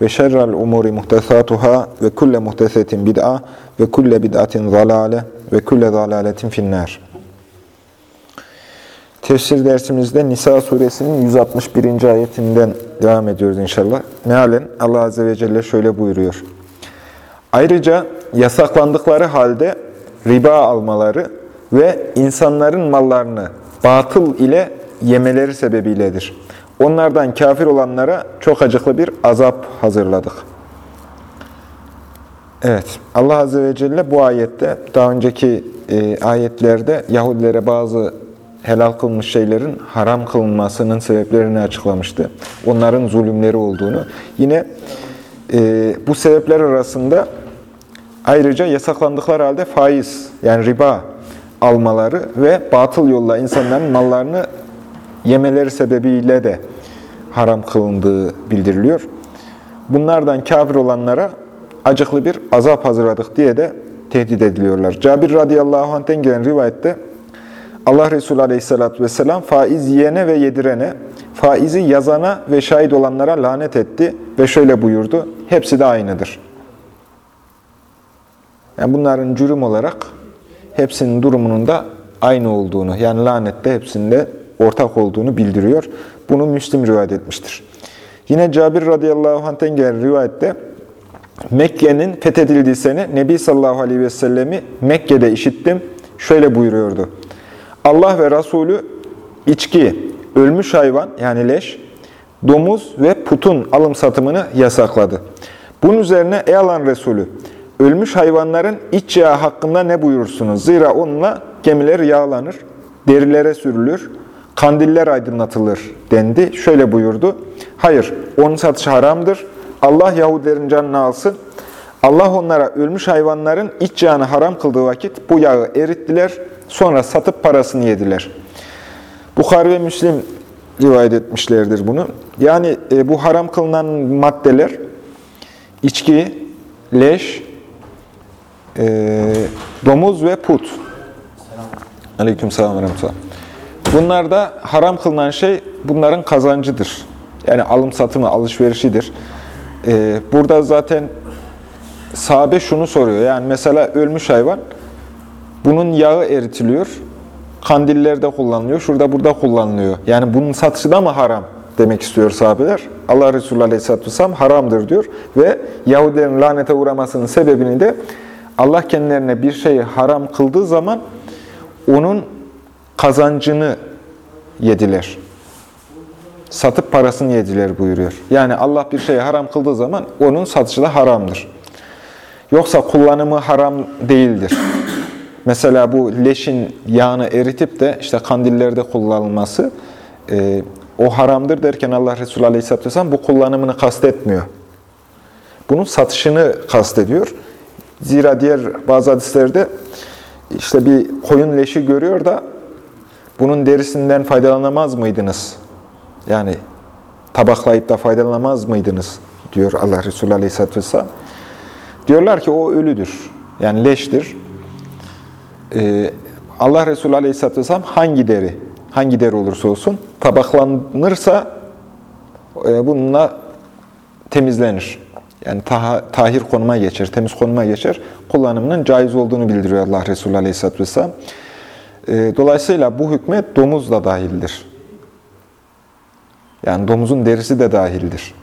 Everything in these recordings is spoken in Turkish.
ve şerrel umuri muhtesatuhâ ve kulle muhtesetin bid'a ve kulle bid'atin zalâle ve kulle zalâletin finnâr. Tefsir dersimizde Nisa suresinin 161. ayetinden devam ediyoruz inşallah. Mealen Allah Azze ve Celle şöyle buyuruyor. Ayrıca yasaklandıkları halde riba almaları ve insanların mallarını batıl ile yemeleri sebebiyledir. Onlardan kafir olanlara çok acıklı bir azap hazırladık. Evet, Allah Azze ve Celle bu ayette, daha önceki e, ayetlerde Yahudilere bazı helal kılmış şeylerin haram kılınmasının sebeplerini açıklamıştı. Onların zulümleri olduğunu. Yine e, bu sebepler arasında ayrıca yasaklandıkları halde faiz, yani riba almaları ve batıl yolla insanların mallarını yemeleri sebebiyle de haram kılındığı bildiriliyor. Bunlardan kafir olanlara acıklı bir azap hazırladık diye de tehdit ediliyorlar. Cabir radıyallahu anh'ten gelen rivayette Allah Resulü aleyhissalatü vesselam faiz yiyene ve yedirene, faizi yazana ve şahit olanlara lanet etti ve şöyle buyurdu, hepsi de aynıdır. Yani bunların cürüm olarak hepsinin durumunun da aynı olduğunu, yani lanette hepsinde ortak olduğunu bildiriyor. Bunu Müslim rivayet etmiştir. Yine Cabir radıyallahu anh'ten gelen rivayette Mekke'nin fethedildiği sene Nebi sallallahu aleyhi ve sellemi Mekke'de işittim. Şöyle buyuruyordu. Allah ve Resulü içki, ölmüş hayvan yani leş, domuz ve putun alım satımını yasakladı. Bunun üzerine ey Allah'ın Resulü, ölmüş hayvanların iç yağı hakkında ne buyurursunuz? Zira onunla gemiler yağlanır, derilere sürülür, kandiller aydınlatılır dendi. Şöyle buyurdu. Hayır, onun satışı haramdır. Allah Yahudilerin canını alsın. Allah onlara ölmüş hayvanların iç yağını haram kıldığı vakit bu yağı erittiler. Sonra satıp parasını yediler. Bukhari ve Müslim rivayet etmişlerdir bunu. Yani e, bu haram kılınan maddeler içki, leş, e, domuz ve put. Aleyküm selam ve rahmetullah. Bunlar da haram kılınan şey bunların kazancıdır. Yani alım satımı, alışverişidir. Ee, burada zaten sahabe şunu soruyor. Yani mesela ölmüş hayvan, bunun yağı eritiliyor, kandillerde kullanılıyor, şurada burada kullanılıyor. Yani bunun satışı da mı haram demek istiyor sahabeler. Allah Resulü Aleyhisselatü Vesselam haramdır diyor. Ve Yahudilerin lanete uğramasının sebebini de Allah kendilerine bir şeyi haram kıldığı zaman onun kazancını yediler. Satıp parasını yediler buyuruyor. Yani Allah bir şeyi haram kıldığı zaman onun satışı da haramdır. Yoksa kullanımı haram değildir. Mesela bu leşin yağını eritip de işte kandillerde kullanılması e, o haramdır derken Allah Resulü Aleyhisselatü Vesselam bu kullanımını kastetmiyor. Bunun satışını kastediyor. Zira diğer bazı hadislerde işte bir koyun leşi görüyor da bunun derisinden faydalanamaz mıydınız? Yani tabaklayıp da faydalanamaz mıydınız? diyor Allah Resulü Aleyhisselatü Vesselam. Diyorlar ki o ölüdür. Yani leştir. Ee, Allah Resulü Aleyhisselatü Vesselam hangi deri, hangi deri olursa olsun tabaklanırsa e, bununla temizlenir. Yani taha, tahir konuma geçer, temiz konuma geçer. Kullanımının caiz olduğunu bildiriyor Allah Resulü Aleyhisselatü Vesselam. Dolayısıyla bu hükme domuz da dahildir. Yani domuzun derisi de dahildir.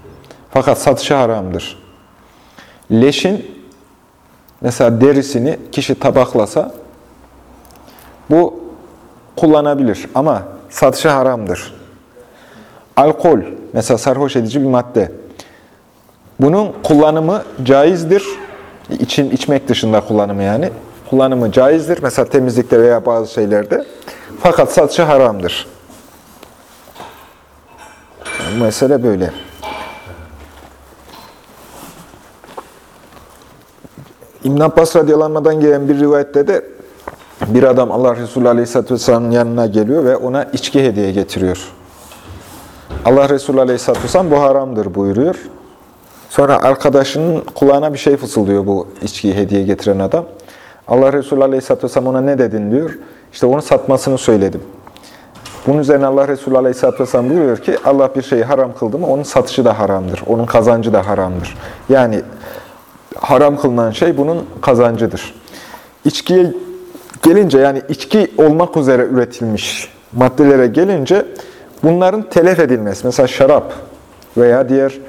Fakat satışı haramdır. Leşin mesela derisini kişi tabaklasa bu kullanabilir ama satışı haramdır. Alkol mesela sarhoş edici bir madde. Bunun kullanımı caizdir. İçin, içmek dışında kullanımı yani. Kullanımı caizdir. Mesela temizlikte veya bazı şeylerde. Fakat satışı haramdır. Yani mesele böyle. İbn Abbas radıyallahu gelen bir rivayette de bir adam Allah Resulü aleyhisselatü vesselamın yanına geliyor ve ona içki hediye getiriyor. Allah Resulü aleyhisselatü vesselam bu haramdır buyuruyor. Sonra arkadaşının kulağına bir şey fısıldıyor bu içkiyi hediye getiren adam. Allah Resulü aleyhisselatü vesselam ona ne dedin diyor. İşte onu satmasını söyledim. Bunun üzerine Allah Resulü Aleyhisselatü Vesselam buyuruyor ki Allah bir şeyi haram kıldı mı onun satışı da haramdır. Onun kazancı da haramdır. Yani haram kılınan şey bunun kazancıdır. İçkiye gelince yani içki olmak üzere üretilmiş maddelere gelince bunların telef edilmesi. Mesela şarap veya diğer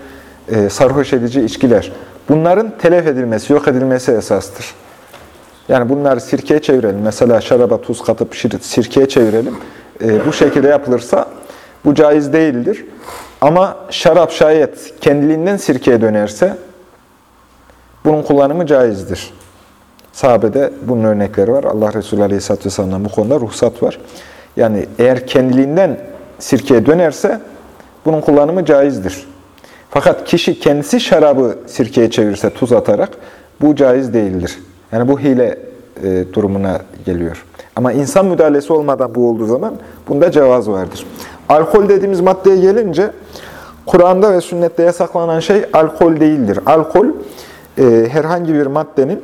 e, sarhoş edici içkiler. Bunların telef edilmesi, yok edilmesi esastır. Yani bunları sirkeye çevirelim. Mesela şaraba tuz katıp sirkeye çevirelim. E, bu şekilde yapılırsa bu caiz değildir. Ama şarap şayet kendiliğinden sirkeye dönerse bunun kullanımı caizdir. Sahabede bunun örnekleri var. Allah Resulü Aleyhisselatü Vesselam'dan bu konuda ruhsat var. Yani eğer kendiliğinden sirkeye dönerse bunun kullanımı caizdir. Fakat kişi kendisi şarabı sirkeye çevirirse tuz atarak bu caiz değildir. Yani bu hile e, durumuna geliyor. Ama insan müdahalesi olmadan bu olduğu zaman bunda cevaz vardır. Alkol dediğimiz maddeye gelince Kur'an'da ve sünnette yasaklanan şey alkol değildir. Alkol e, herhangi bir maddenin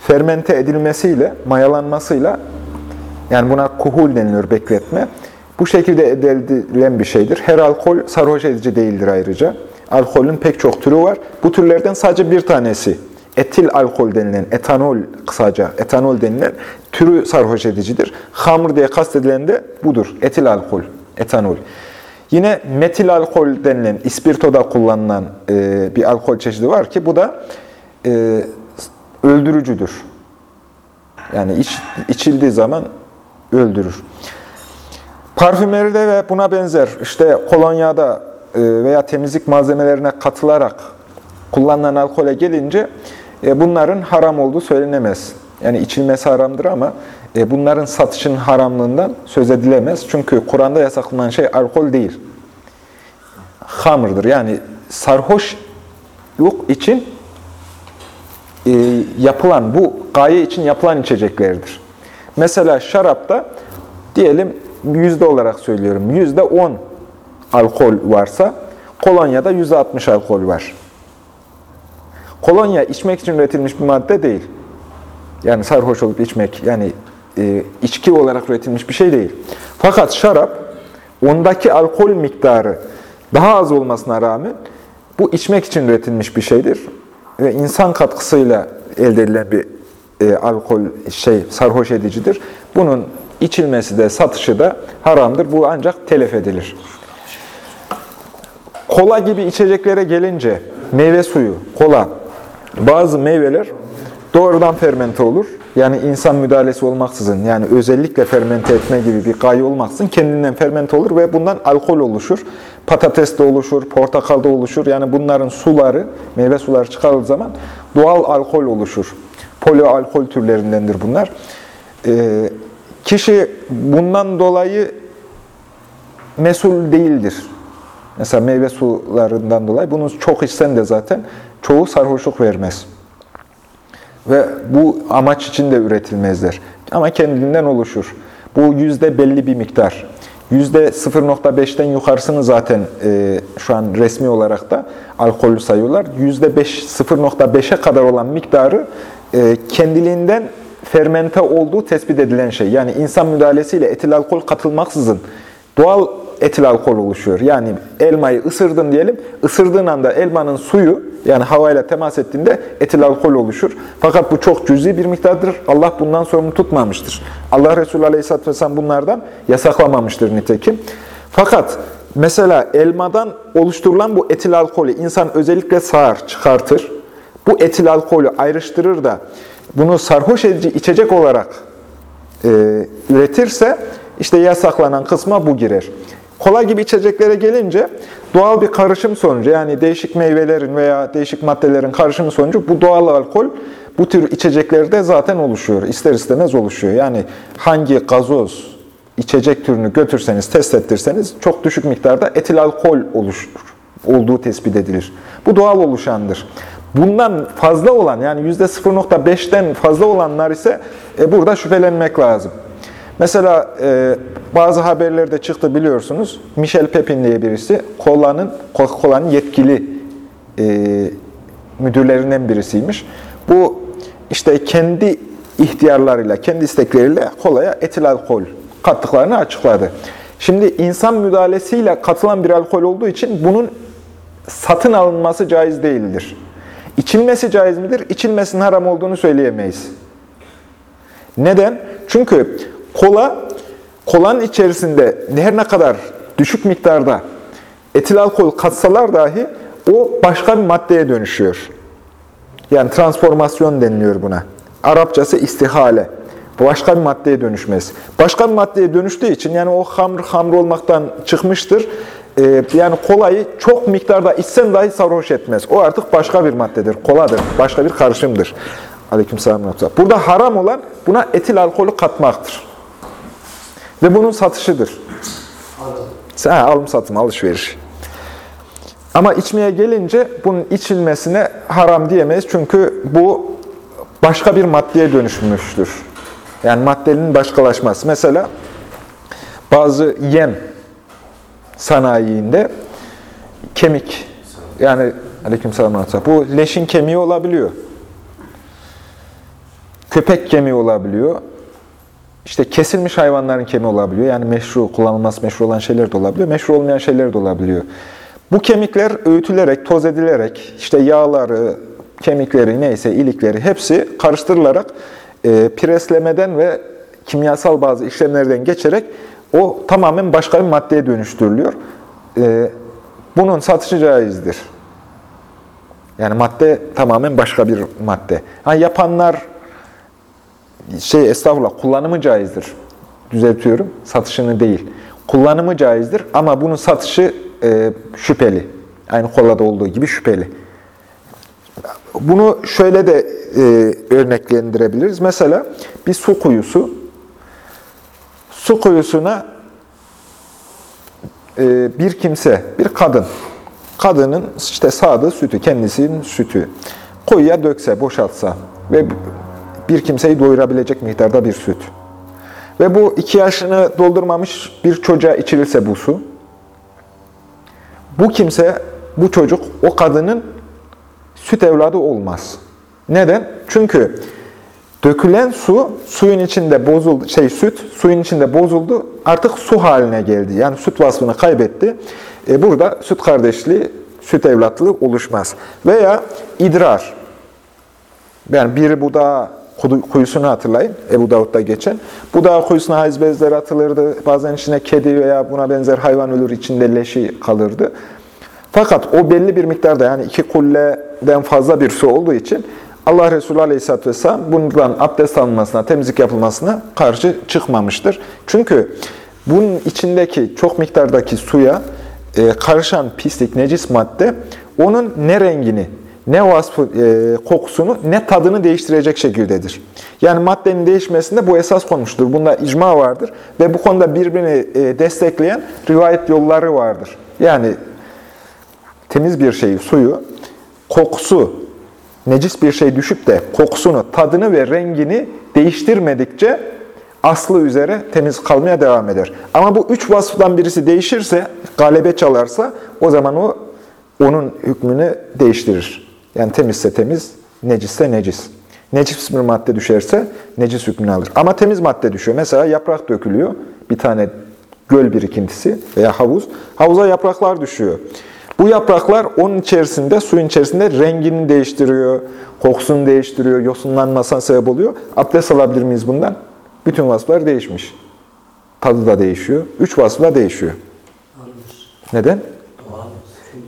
fermente edilmesiyle, mayalanmasıyla yani buna kuhul deniliyor bekletme. Bu şekilde edilen bir şeydir. Her alkol sarhoş edici değildir ayrıca. Alkolün pek çok türü var. Bu türlerden sadece bir tanesi etil alkol denilen, etanol kısaca, etanol denilen türü sarhoş edicidir. Hamur diye kastedilen de budur, etil alkol, etanol. Yine metil alkol denilen, ispirtoda kullanılan e, bir alkol çeşidi var ki bu da e, öldürücüdür. Yani iç, içildiği zaman öldürür. Parfümeride ve buna benzer, işte kolonyada e, veya temizlik malzemelerine katılarak kullanılan alkole gelince bunların haram olduğu söylenemez. Yani içilmesi haramdır ama e, bunların satışın haramlığından söz edilemez. Çünkü Kur'an'da yasaklanan şey alkol değil. Hamırdır. Yani sarhoşluk için e, yapılan, bu gaye için yapılan içeceklerdir. Mesela şarapta diyelim yüzde olarak söylüyorum. Yüzde on alkol varsa kolonyada yüzde altmış alkol var. Kolonya içmek için üretilmiş bir madde değil. Yani sarhoş olup içmek, yani e, içki olarak üretilmiş bir şey değil. Fakat şarap, ondaki alkol miktarı daha az olmasına rağmen bu içmek için üretilmiş bir şeydir. Ve insan katkısıyla elde edilen bir e, alkol şey sarhoş edicidir. Bunun içilmesi de satışı da haramdır. Bu ancak telef edilir. Kola gibi içeceklere gelince meyve suyu, kola, bazı meyveler doğrudan fermente olur. Yani insan müdahalesi olmaksızın, yani özellikle fermente etme gibi bir gaye olmaksızın kendinden fermente olur ve bundan alkol oluşur. Patates de oluşur, portakal da oluşur. Yani bunların suları, meyve suları çıkarıldığı zaman doğal alkol oluşur. Polialkol türlerindendir bunlar. Ee, kişi bundan dolayı mesul değildir. Mesela meyve sularından dolayı bunu çok içsen de zaten çoğu sarhoşluk vermez. Ve bu amaç için de üretilmezler. Ama kendinden oluşur. Bu yüzde belli bir miktar. Yüzde 0.5'ten yukarısını zaten e, şu an resmi olarak da alkolü sayıyorlar. Yüzde 0.5'e kadar olan miktarı e, kendiliğinden fermente olduğu tespit edilen şey. Yani insan müdahalesiyle etil alkol katılmaksızın doğal etil alkol oluşuyor. Yani elmayı ısırdın diyelim, ısırdığın anda elmanın suyu yani havayla temas ettiğinde etil alkol oluşur. Fakat bu çok cüzi bir miktardır. Allah bundan sorumlu tutmamıştır. Allah Resulü Aleyhisselatü Vesselam bunlardan yasaklamamıştır nitekim. Fakat mesela elmadan oluşturulan bu etil alkolü insan özellikle sağar, çıkartır. Bu etil alkolü ayrıştırır da bunu sarhoş edici içecek olarak e, üretirse işte yasaklanan kısma bu girer. Kola gibi içeceklere gelince doğal bir karışım sonucu yani değişik meyvelerin veya değişik maddelerin karışımı sonucu bu doğal alkol bu tür içeceklerde zaten oluşuyor. İster istemez oluşuyor. Yani hangi gazoz içecek türünü götürseniz, test ettirseniz çok düşük miktarda etil alkol oluşur, olduğu tespit edilir. Bu doğal oluşandır. Bundan fazla olan yani %0.5'ten fazla olanlar ise e, burada şüphelenmek lazım. Mesela e, bazı haberlerde çıktı biliyorsunuz. Michel Pepin diye birisi Cola'nın Coca-Cola'nın yetkili e, müdürlerinden birisiymiş. Bu işte kendi ihtiyarlarıyla, kendi istekleriyle kolaya etil alkol kattıklarını açıkladı. Şimdi insan müdahalesiyle katılan bir alkol olduğu için bunun satın alınması caiz değildir. İçilmesi caiz midir? İçilmesinin haram olduğunu söyleyemeyiz. Neden? Çünkü kola, kolanın içerisinde her ne kadar düşük miktarda etil alkol katsalar dahi o başka bir maddeye dönüşüyor. Yani transformasyon deniliyor buna. Arapçası istihale. Başka bir maddeye dönüşmesi. Başka bir maddeye dönüştüğü için yani o hamr hamr olmaktan çıkmıştır. Ee, yani kolayı çok miktarda içsen dahi sarhoş etmez. O artık başka bir maddedir, koladır, başka bir karışımdır. Aleykümselam. Burada haram olan buna etil alkolü katmaktır. Ve bunun satışıdır. Ha, alım satım, alışveriş. Ama içmeye gelince bunun içilmesine haram diyemeyiz. Çünkü bu başka bir maddeye dönüşmüştür. Yani maddenin başkalaşması. Mesela bazı yem sanayiinde kemik, yani aleykümselam bu leşin kemiği olabiliyor. Köpek kemiği olabiliyor. İşte kesilmiş hayvanların kemiği olabiliyor. Yani meşru, kullanılması meşru olan şeyler de olabiliyor. Meşru olmayan şeyler de olabiliyor. Bu kemikler öğütülerek, toz edilerek, işte yağları, kemikleri neyse, ilikleri hepsi karıştırılarak e, preslemeden ve kimyasal bazı işlemlerden geçerek o tamamen başka bir maddeye dönüştürülüyor. E, bunun satışı caizdir. Yani madde tamamen başka bir madde. Ha, yapanlar şey estağfurullah kullanımı caizdir. Düzeltiyorum. Satışını değil. Kullanımı caizdir ama bunun satışı e, şüpheli. Aynı kolada olduğu gibi şüpheli. Bunu şöyle de e, örneklendirebiliriz. Mesela bir su kuyusu. Su kuyusuna e, bir kimse, bir kadın, kadının işte sağdığı sütü, kendisinin sütü kuyuya dökse, boşaltsa ve bir kimseyi doyurabilecek miktarda bir süt. Ve bu iki yaşını doldurmamış bir çocuğa içirilse bu su, bu kimse, bu çocuk o kadının süt evladı olmaz. Neden? Çünkü dökülen su suyun içinde bozuldu, şey süt suyun içinde bozuldu, artık su haline geldi. Yani süt vasfını kaybetti. E burada süt kardeşliği, süt evlatlığı oluşmaz. Veya idrar. Yani biri budağı kuyusunu hatırlayın. Ebu Davud'da geçen. Budağı kuyusuna hayız bezleri atılırdı. Bazen içine kedi veya buna benzer hayvan ölür içinde leşi kalırdı. Fakat o belli bir miktarda yani iki kulleden fazla bir su olduğu için Allah Resulü Aleyhisselatü Vesselam bundan abdest alınmasına, temizlik yapılmasına karşı çıkmamıştır. Çünkü bunun içindeki çok miktardaki suya e, karışan pislik, necis madde onun ne rengini, ne vasfı, e, kokusunu, ne tadını değiştirecek şekildedir. Yani maddenin değişmesinde bu esas konmuştur. Bunda icma vardır ve bu konuda birbirini e, destekleyen rivayet yolları vardır. Yani temiz bir şeyi, suyu, kokusu, necis bir şey düşüp de kokusunu, tadını ve rengini değiştirmedikçe aslı üzere temiz kalmaya devam eder. Ama bu üç vasıftan birisi değişirse, galebe çalarsa o zaman o onun hükmünü değiştirir. Yani temizse temiz, necisse necis. Necis bir madde düşerse necis hükmünü alır. Ama temiz madde düşüyor. Mesela yaprak dökülüyor. Bir tane göl birikintisi veya havuz. Havuza yapraklar düşüyor. Bu yapraklar onun içerisinde, suyun içerisinde rengini değiştiriyor, kokusunu değiştiriyor, yosunlanmasına sebep oluyor. Abdest alabilir miyiz bundan? Bütün vasıflar değişmiş. Tadı da değişiyor. Üç vasıfla değişiyor. Neden?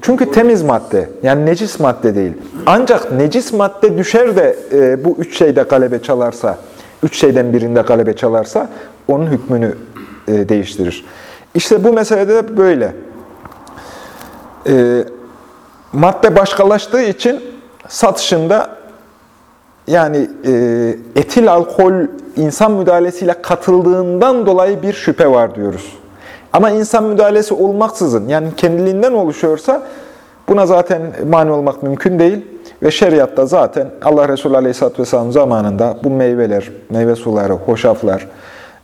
Çünkü temiz madde, yani necis madde değil. Ancak necis madde düşer de e, bu üç şeyde galebe çalarsa, üç şeyden birinde galebe çalarsa onun hükmünü e, değiştirir. İşte bu meselede de böyle. E, madde başkalaştığı için satışında yani e, etil alkol insan müdahalesiyle katıldığından dolayı bir şüphe var diyoruz. Ama insan müdahalesi olmaksızın yani kendiliğinden oluşuyorsa Buna zaten mani olmak mümkün değil. Ve şeriatta zaten Allah Resulü Aleyhisselatü Vesselam zamanında bu meyveler, meyve suları, hoşaflar,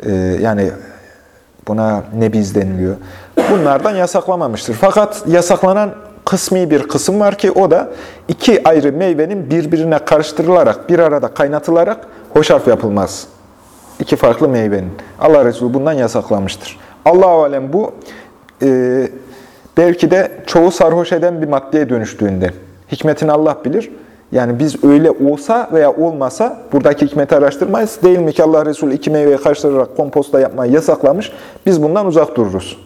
e, yani buna nebiz deniliyor. Bunlardan yasaklamamıştır. Fakat yasaklanan kısmi bir kısım var ki o da iki ayrı meyvenin birbirine karıştırılarak, bir arada kaynatılarak hoşaf yapılmaz. İki farklı meyvenin. Allah Resulü bundan yasaklamıştır. Allah-u Alem bu e, belki de çoğu sarhoş eden bir maddeye dönüştüğünde. Hikmetini Allah bilir. Yani biz öyle olsa veya olmasa buradaki hikmeti araştırmayız. Değil mi ki Allah Resulü iki meyveyi karıştırarak komposta yapmayı yasaklamış. Biz bundan uzak dururuz.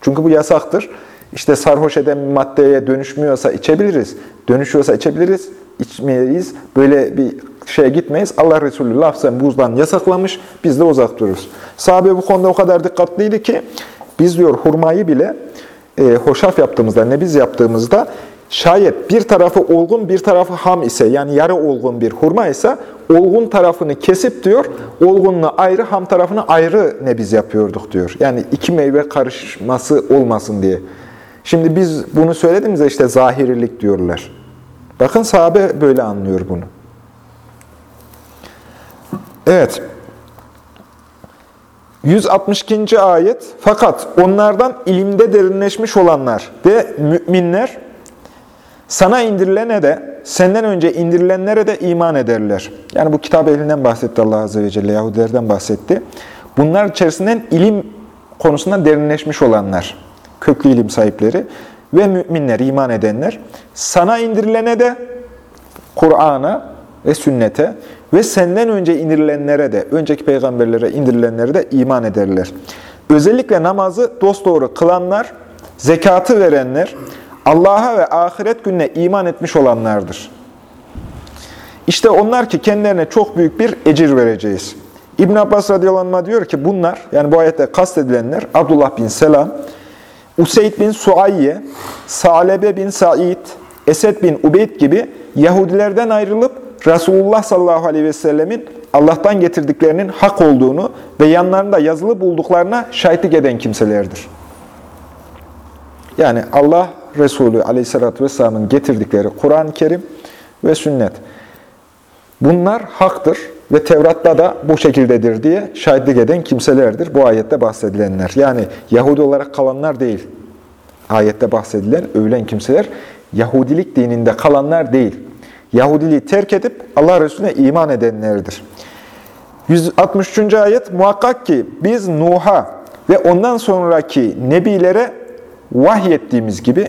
Çünkü bu yasaktır. İşte sarhoş eden bir maddeye dönüşmüyorsa içebiliriz. Dönüşüyorsa içebiliriz. İçmeyiz. Böyle bir şeye gitmeyiz. Allah Resulü lafzen buzdan yasaklamış. Biz de uzak dururuz. Sahabe bu konuda o kadar dikkatliydi ki biz diyor hurmayı bile e, hoşaf yaptığımızda, ne biz yaptığımızda şayet bir tarafı olgun, bir tarafı ham ise yani yarı olgun bir hurma ise olgun tarafını kesip diyor, olgunluğu ayrı, ham tarafını ayrı ne biz yapıyorduk diyor. Yani iki meyve karışması olmasın diye. Şimdi biz bunu söylediğimizde işte zahirilik diyorlar. Bakın sahabe böyle anlıyor bunu. Evet. 162. ayet. Fakat onlardan ilimde derinleşmiş olanlar ve müminler sana indirilene de, senden önce indirilenlere de iman ederler. Yani bu kitap elinden bahsetti Allah Azze ve Celle, Yahudilerden bahsetti. Bunlar içerisinden ilim konusunda derinleşmiş olanlar, köklü ilim sahipleri ve müminler, iman edenler. Sana indirilene de, Kur'an'a ve sünnete ve senden önce indirilenlere de, önceki peygamberlere indirilenlere de iman ederler. Özellikle namazı dosdoğru kılanlar, zekatı verenler, Allah'a ve ahiret gününe iman etmiş olanlardır. İşte onlar ki kendilerine çok büyük bir ecir vereceğiz. İbn Abbas radıyallahu anh diyor ki bunlar, yani bu ayette kastedilenler Abdullah bin Selam, Useyd bin Suayye, Salebe bin Said, Esed bin Ubeyd gibi Yahudilerden ayrılıp Resulullah sallallahu aleyhi ve sellemin Allah'tan getirdiklerinin hak olduğunu ve yanlarında yazılı bulduklarına şahitlik eden kimselerdir. Yani Allah Resulü aleyhissalatü vesselamın getirdikleri Kur'an-ı Kerim ve sünnet. Bunlar haktır ve Tevrat'ta da bu şekildedir diye şahitlik eden kimselerdir bu ayette bahsedilenler. Yani Yahudi olarak kalanlar değil. Ayette bahsedilen övülen kimseler Yahudilik dininde kalanlar değil. Yahudiliği terk edip Allah Resulüne iman edenlerdir. 163. ayet muhakkak ki biz Nuh'a ve ondan sonraki nebilere vahyettiğimiz gibi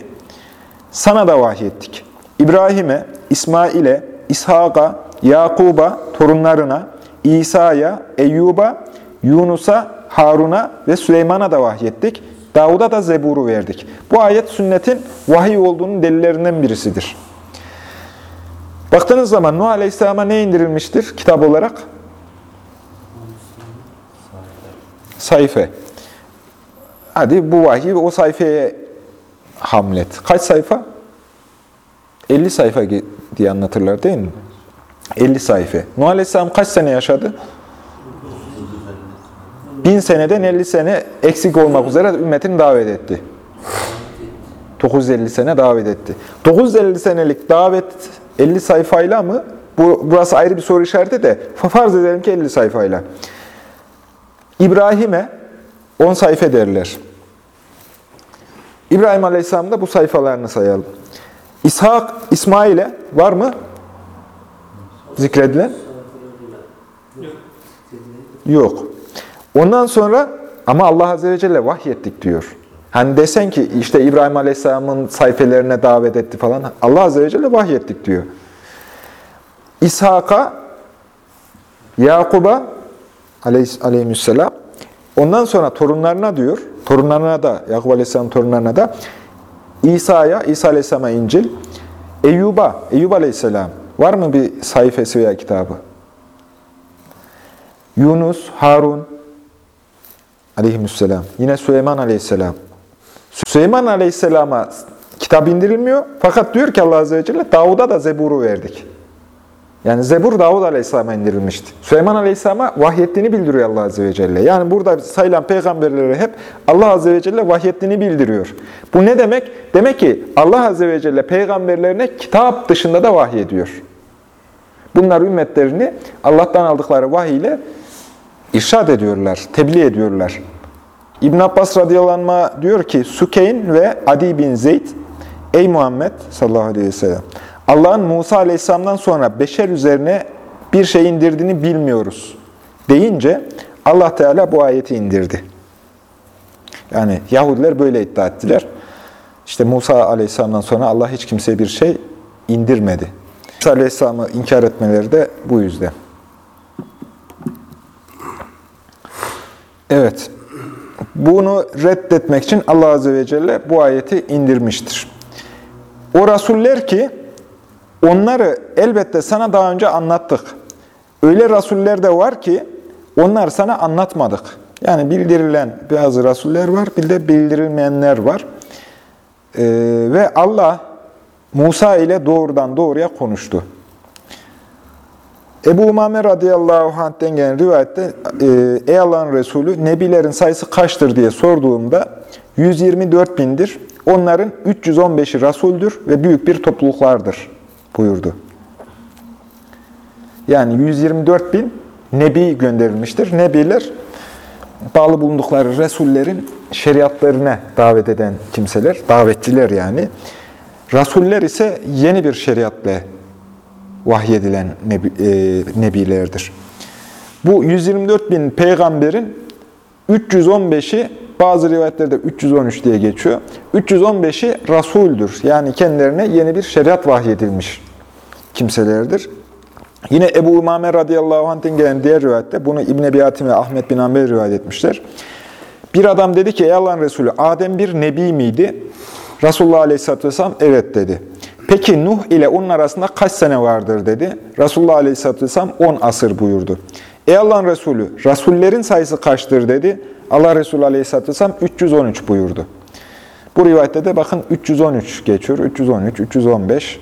sana da vahyettik. İbrahim'e, İsmail'e, İshak'a, Yakub'a, torunlarına, İsa'ya, Eyyub'a, Yunus'a, Harun'a ve Süleyman'a da vahyettik. Davud'a da Zebur'u verdik. Bu ayet sünnetin vahiy olduğunun delillerinden birisidir. Baktığınız zaman Nuh Aleyhisselam'a ne indirilmiştir kitap olarak? Sayfe. Hadi bu vahiy o sayfaya hamlet. Kaç sayfa? 50 sayfa diye anlatırlar değil mi? 50 sayfa. Nuh Aleyhisselam kaç sene yaşadı? Bin seneden 50 sene eksik olmak üzere ümmetini davet etti. 950 sene davet etti. 950 senelik davet 50 sayfayla mı? Bu, burası ayrı bir soru işareti de farz edelim ki 50 sayfayla. İbrahim'e 10 sayfa derler. İbrahim Aleyhisselam'da bu sayfalarını sayalım. İshak, İsmail'e var mı? Zikredilen? Yok. Ondan sonra ama Allah Azze ve Celle vahyettik diyor. Hani desen ki işte İbrahim Aleyhisselam'ın sayfelerine davet etti falan. Allah Azze ve Celle vahyettik diyor. İshak'a, Yakub'a aleyhisselam, ondan sonra torunlarına diyor, torunlarına da, Yakup Aleyhisselam torunlarına da, İsa'ya, İsa Aleyhisselam'a İncil, Eyyub'a, Eyyub Aleyhisselam, var mı bir sayfası veya kitabı? Yunus, Harun, aleyhisselam, yine Süleyman Aleyhisselam, Süleyman Aleyhisselam'a kitap indirilmiyor. Fakat diyor ki Allah Azze ve Celle, Davud'a da Zebur'u verdik. Yani Zebur Davud Aleyhisselam'a indirilmişti. Süleyman Aleyhisselam'a vahyettiğini bildiriyor Allah Azze ve Celle. Yani burada sayılan peygamberlere hep Allah Azze ve Celle vahyettiğini bildiriyor. Bu ne demek? Demek ki Allah Azze ve Celle peygamberlerine kitap dışında da vahyediyor. Bunlar ümmetlerini Allah'tan aldıkları vahiy ile irşad ediyorlar, tebliğ ediyorlar. İbn Abbas radıyallahu diyor ki, Sükeyn ve Adi bin Zeyd, Ey Muhammed sallallahu aleyhi ve sellem, Allah'ın Musa aleyhisselamdan sonra beşer üzerine bir şey indirdiğini bilmiyoruz deyince Allah Teala bu ayeti indirdi. Yani Yahudiler böyle iddia ettiler. İşte Musa aleyhisselamdan sonra Allah hiç kimseye bir şey indirmedi. Musa aleyhisselamı inkar etmeleri de bu yüzden. Evet. Bunu reddetmek için Allah Azze ve Celle bu ayeti indirmiştir. O rasuller ki onları elbette sana daha önce anlattık. Öyle rasuller de var ki onlar sana anlatmadık. Yani bildirilen bazı rasuller var, bir de bildirilmeyenler var. Ee, ve Allah Musa ile doğrudan doğruya konuştu. Ebu Umame radıyallahu anh'ten gelen rivayette e, Ey Allah'ın Resulü Nebilerin sayısı kaçtır diye sorduğumda 124 bindir. Onların 315'i Resul'dür ve büyük bir topluluklardır buyurdu. Yani 124 bin Nebi gönderilmiştir. Nebiler bağlı bulundukları Resullerin şeriatlarına davet eden kimseler, davetçiler yani. Rasuller ise yeni bir şeriatla vahyedilen nebi, e, nebilerdir. Bu 124 bin peygamberin 315'i bazı rivayetlerde 313 diye geçiyor. 315'i Resul'dür. Yani kendilerine yeni bir şeriat vahyedilmiş kimselerdir. Yine Ebu Umame radıyallahu anh'ten gelen diğer rivayette, bunu İbn Ebi Hatim ve Ahmet bin Amber rivayet etmişler. Bir adam dedi ki, ey Allah'ın Resulü, Adem bir nebi miydi? Resulullah aleyhisselatü vesselam, evet dedi. Peki Nuh ile onun arasında kaç sene vardır dedi. Resulullah aleyhisselatü vesselam 10 asır buyurdu. Ey Allah'ın Resulü, Rasullerin sayısı kaçtır dedi. Allah Resulü aleyhisselatü vesselam 313 buyurdu. Bu rivayette de bakın 313 geçiyor. 313, 315.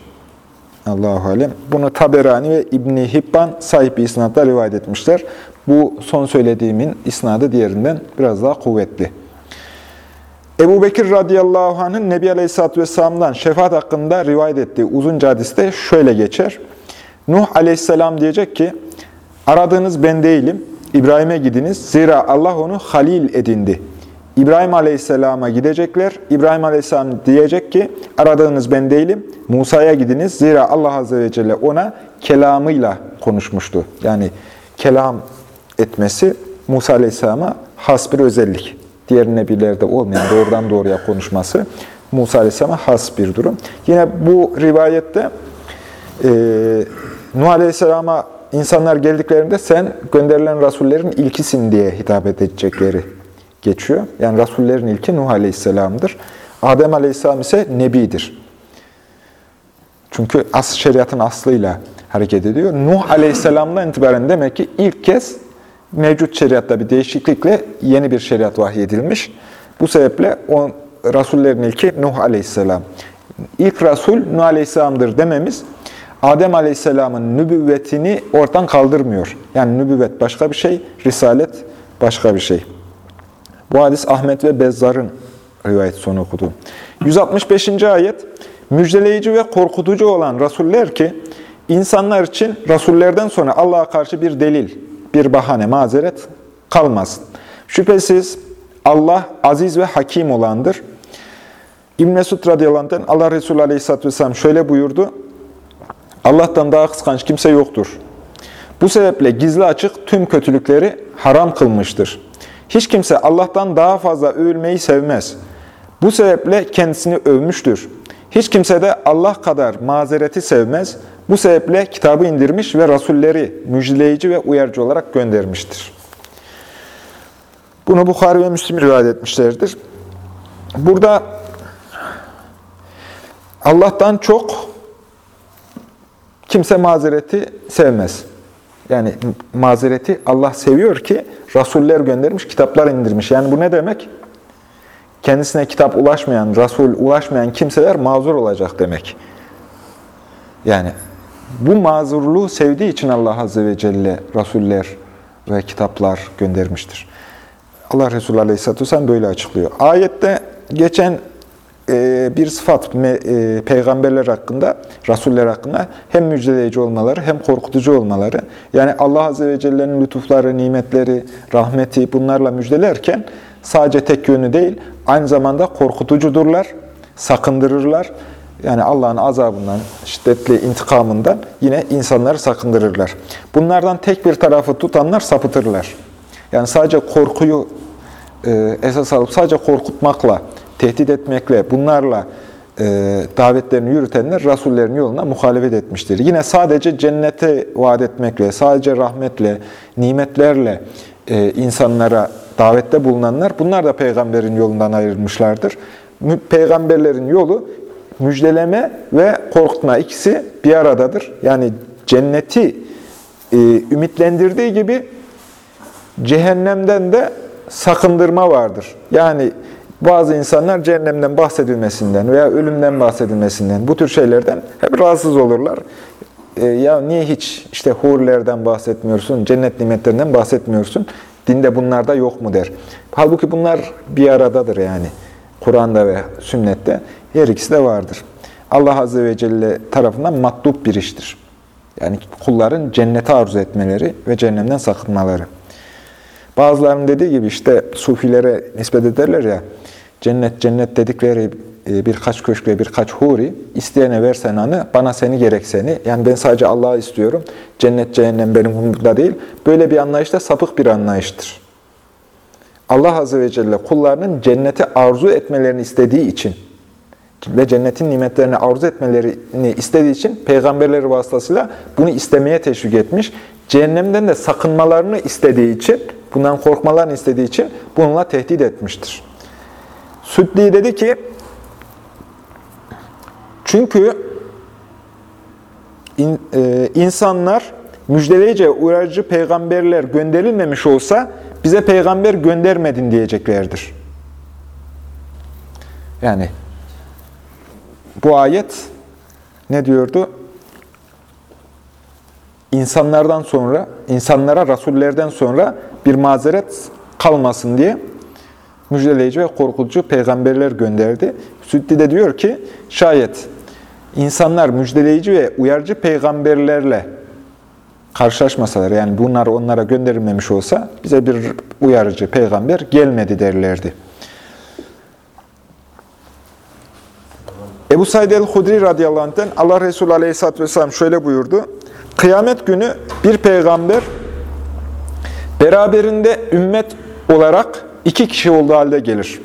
Allahu alem. Bunu Taberani ve İbni Hibban sahip bir isnatla rivayet etmişler. Bu son söylediğimin isnadı diğerinden biraz daha kuvvetli. Ebu Bekir radıyallahu anh'ın Nebi Aleyhisselatü Vesselam'dan şefaat hakkında rivayet ettiği uzunca hadiste şöyle geçer. Nuh Aleyhisselam diyecek ki, aradığınız ben değilim, İbrahim'e gidiniz. Zira Allah onu halil edindi. İbrahim Aleyhisselam'a gidecekler. İbrahim Aleyhisselam diyecek ki, aradığınız ben değilim, Musa'ya gidiniz. Zira Allah Azze ve Celle ona kelamıyla konuşmuştu. Yani kelam etmesi Musa Aleyhisselam'a has bir özellik diğer nebilerde olmayan doğrudan doğruya konuşması Musa Aleyhisselam'a has bir durum. Yine bu rivayette e, Nuh Aleyhisselam'a insanlar geldiklerinde sen gönderilen rasullerin ilkisin diye hitap edecekleri geçiyor. Yani rasullerin ilki Nuh Aleyhisselam'dır. Adem Aleyhisselam ise nebidir. Çünkü as şeriatın aslıyla hareket ediyor. Nuh Aleyhisselam'dan itibaren demek ki ilk kez mevcut şeriatta bir değişiklikle yeni bir şeriat vahyedilmiş. Bu sebeple o Rasullerin ilki Nuh Aleyhisselam. İlk Rasul Nuh Aleyhisselam'dır dememiz Adem Aleyhisselam'ın nübüvvetini ortadan kaldırmıyor. Yani nübüvvet başka bir şey, risalet başka bir şey. Bu hadis Ahmet ve Bezzar'ın rivayet sonu okudu. 165. ayet, müjdeleyici ve korkutucu olan Rasuller ki, insanlar için Rasullerden sonra Allah'a karşı bir delil, bir bahane, mazeret kalmasın. Şüphesiz Allah aziz ve hakim olandır. İbn Mesud radıyallahu Allah Resulü aleyhisselatü vesselam şöyle buyurdu. Allah'tan daha kıskanç kimse yoktur. Bu sebeple gizli açık tüm kötülükleri haram kılmıştır. Hiç kimse Allah'tan daha fazla övülmeyi sevmez. Bu sebeple kendisini övmüştür. Hiç kimse de Allah kadar mazereti sevmez. Bu sebeple kitabı indirmiş ve rasulleri müjdeleyici ve uyarıcı olarak göndermiştir. Bunu Bukhari ve Müslim rivayet etmişlerdir. Burada Allah'tan çok kimse mazereti sevmez. Yani mazereti Allah seviyor ki rasuller göndermiş, kitaplar indirmiş. Yani bu ne demek? Kendisine kitap ulaşmayan, Rasul ulaşmayan kimseler mazur olacak demek. Yani bu mazurluğu sevdiği için Allah Azze ve Celle Rasuller ve kitaplar göndermiştir. Allah Resulü Aleyhisselatü Vesselam böyle açıklıyor. Ayette geçen e, bir sıfat e, peygamberler hakkında, rasuller hakkında hem müjdeleyici olmaları hem korkutucu olmaları. Yani Allah Azze ve Celle'nin lütufları, nimetleri, rahmeti bunlarla müjdelerken sadece tek yönü değil, aynı zamanda korkutucudurlar, sakındırırlar. Yani Allah'ın azabından, şiddetli intikamından yine insanları sakındırırlar. Bunlardan tek bir tarafı tutanlar sapıtırlar. Yani sadece korkuyu e, esas alıp sadece korkutmakla, tehdit etmekle, bunlarla e, davetlerini yürütenler Rasullerin yoluna muhalefet etmiştir. Yine sadece cennete vaat etmekle, sadece rahmetle, nimetlerle e, insanlara davette bulunanlar, bunlar da peygamberin yolundan ayrılmışlardır. Peygamberlerin yolu müjdeleme ve korkutma ikisi bir aradadır. Yani cenneti e, ümitlendirdiği gibi cehennemden de sakındırma vardır. Yani bazı insanlar cehennemden bahsedilmesinden veya ölümden bahsedilmesinden, bu tür şeylerden hep rahatsız olurlar. E, ya niye hiç işte hurilerden bahsetmiyorsun, cennet nimetlerinden bahsetmiyorsun, dinde bunlar da yok mu der. Halbuki bunlar bir aradadır yani. Kur'an'da ve sünnette her ikisi de vardır. Allah Azze ve Celle tarafından matlub bir iştir. Yani kulların cennete arzu etmeleri ve cehennemden sakınmaları. Bazılarının dediği gibi işte sufilere nispet ederler ya, cennet cennet dedikleri e, birkaç köşk ve birkaç huri, isteyene versen anı, bana seni gerek seni. Yani ben sadece Allah'ı istiyorum, cennet cehennem benim umurumda değil. Böyle bir anlayışta sapık bir anlayıştır. Allah Azze ve Celle kullarının cenneti arzu etmelerini istediği için ve cennetin nimetlerini arzu etmelerini istediği için peygamberleri vasıtasıyla bunu istemeye teşvik etmiş. Cehennemden de sakınmalarını istediği için, bundan korkmalarını istediği için bununla tehdit etmiştir. Süddi dedi ki, çünkü in, e, insanlar müjdeleyici, uyarıcı peygamberler gönderilmemiş olsa bize peygamber göndermedin diyeceklerdir. Yani bu ayet ne diyordu? İnsanlardan sonra, insanlara rasullerden sonra bir mazeret kalmasın diye müjdeleyici ve korkutucu peygamberler gönderdi. Süddi de diyor ki, şayet insanlar müjdeleyici ve uyarıcı peygamberlerle karşılaşmasalar, yani bunlar onlara gönderilmemiş olsa bize bir uyarıcı peygamber gelmedi derlerdi. Ebu Said el-Hudri radıyallahu anh'ten Allah Resulü aleyhisselatü vesselam şöyle buyurdu. Kıyamet günü bir peygamber beraberinde ümmet olarak iki kişi olduğu halde gelir.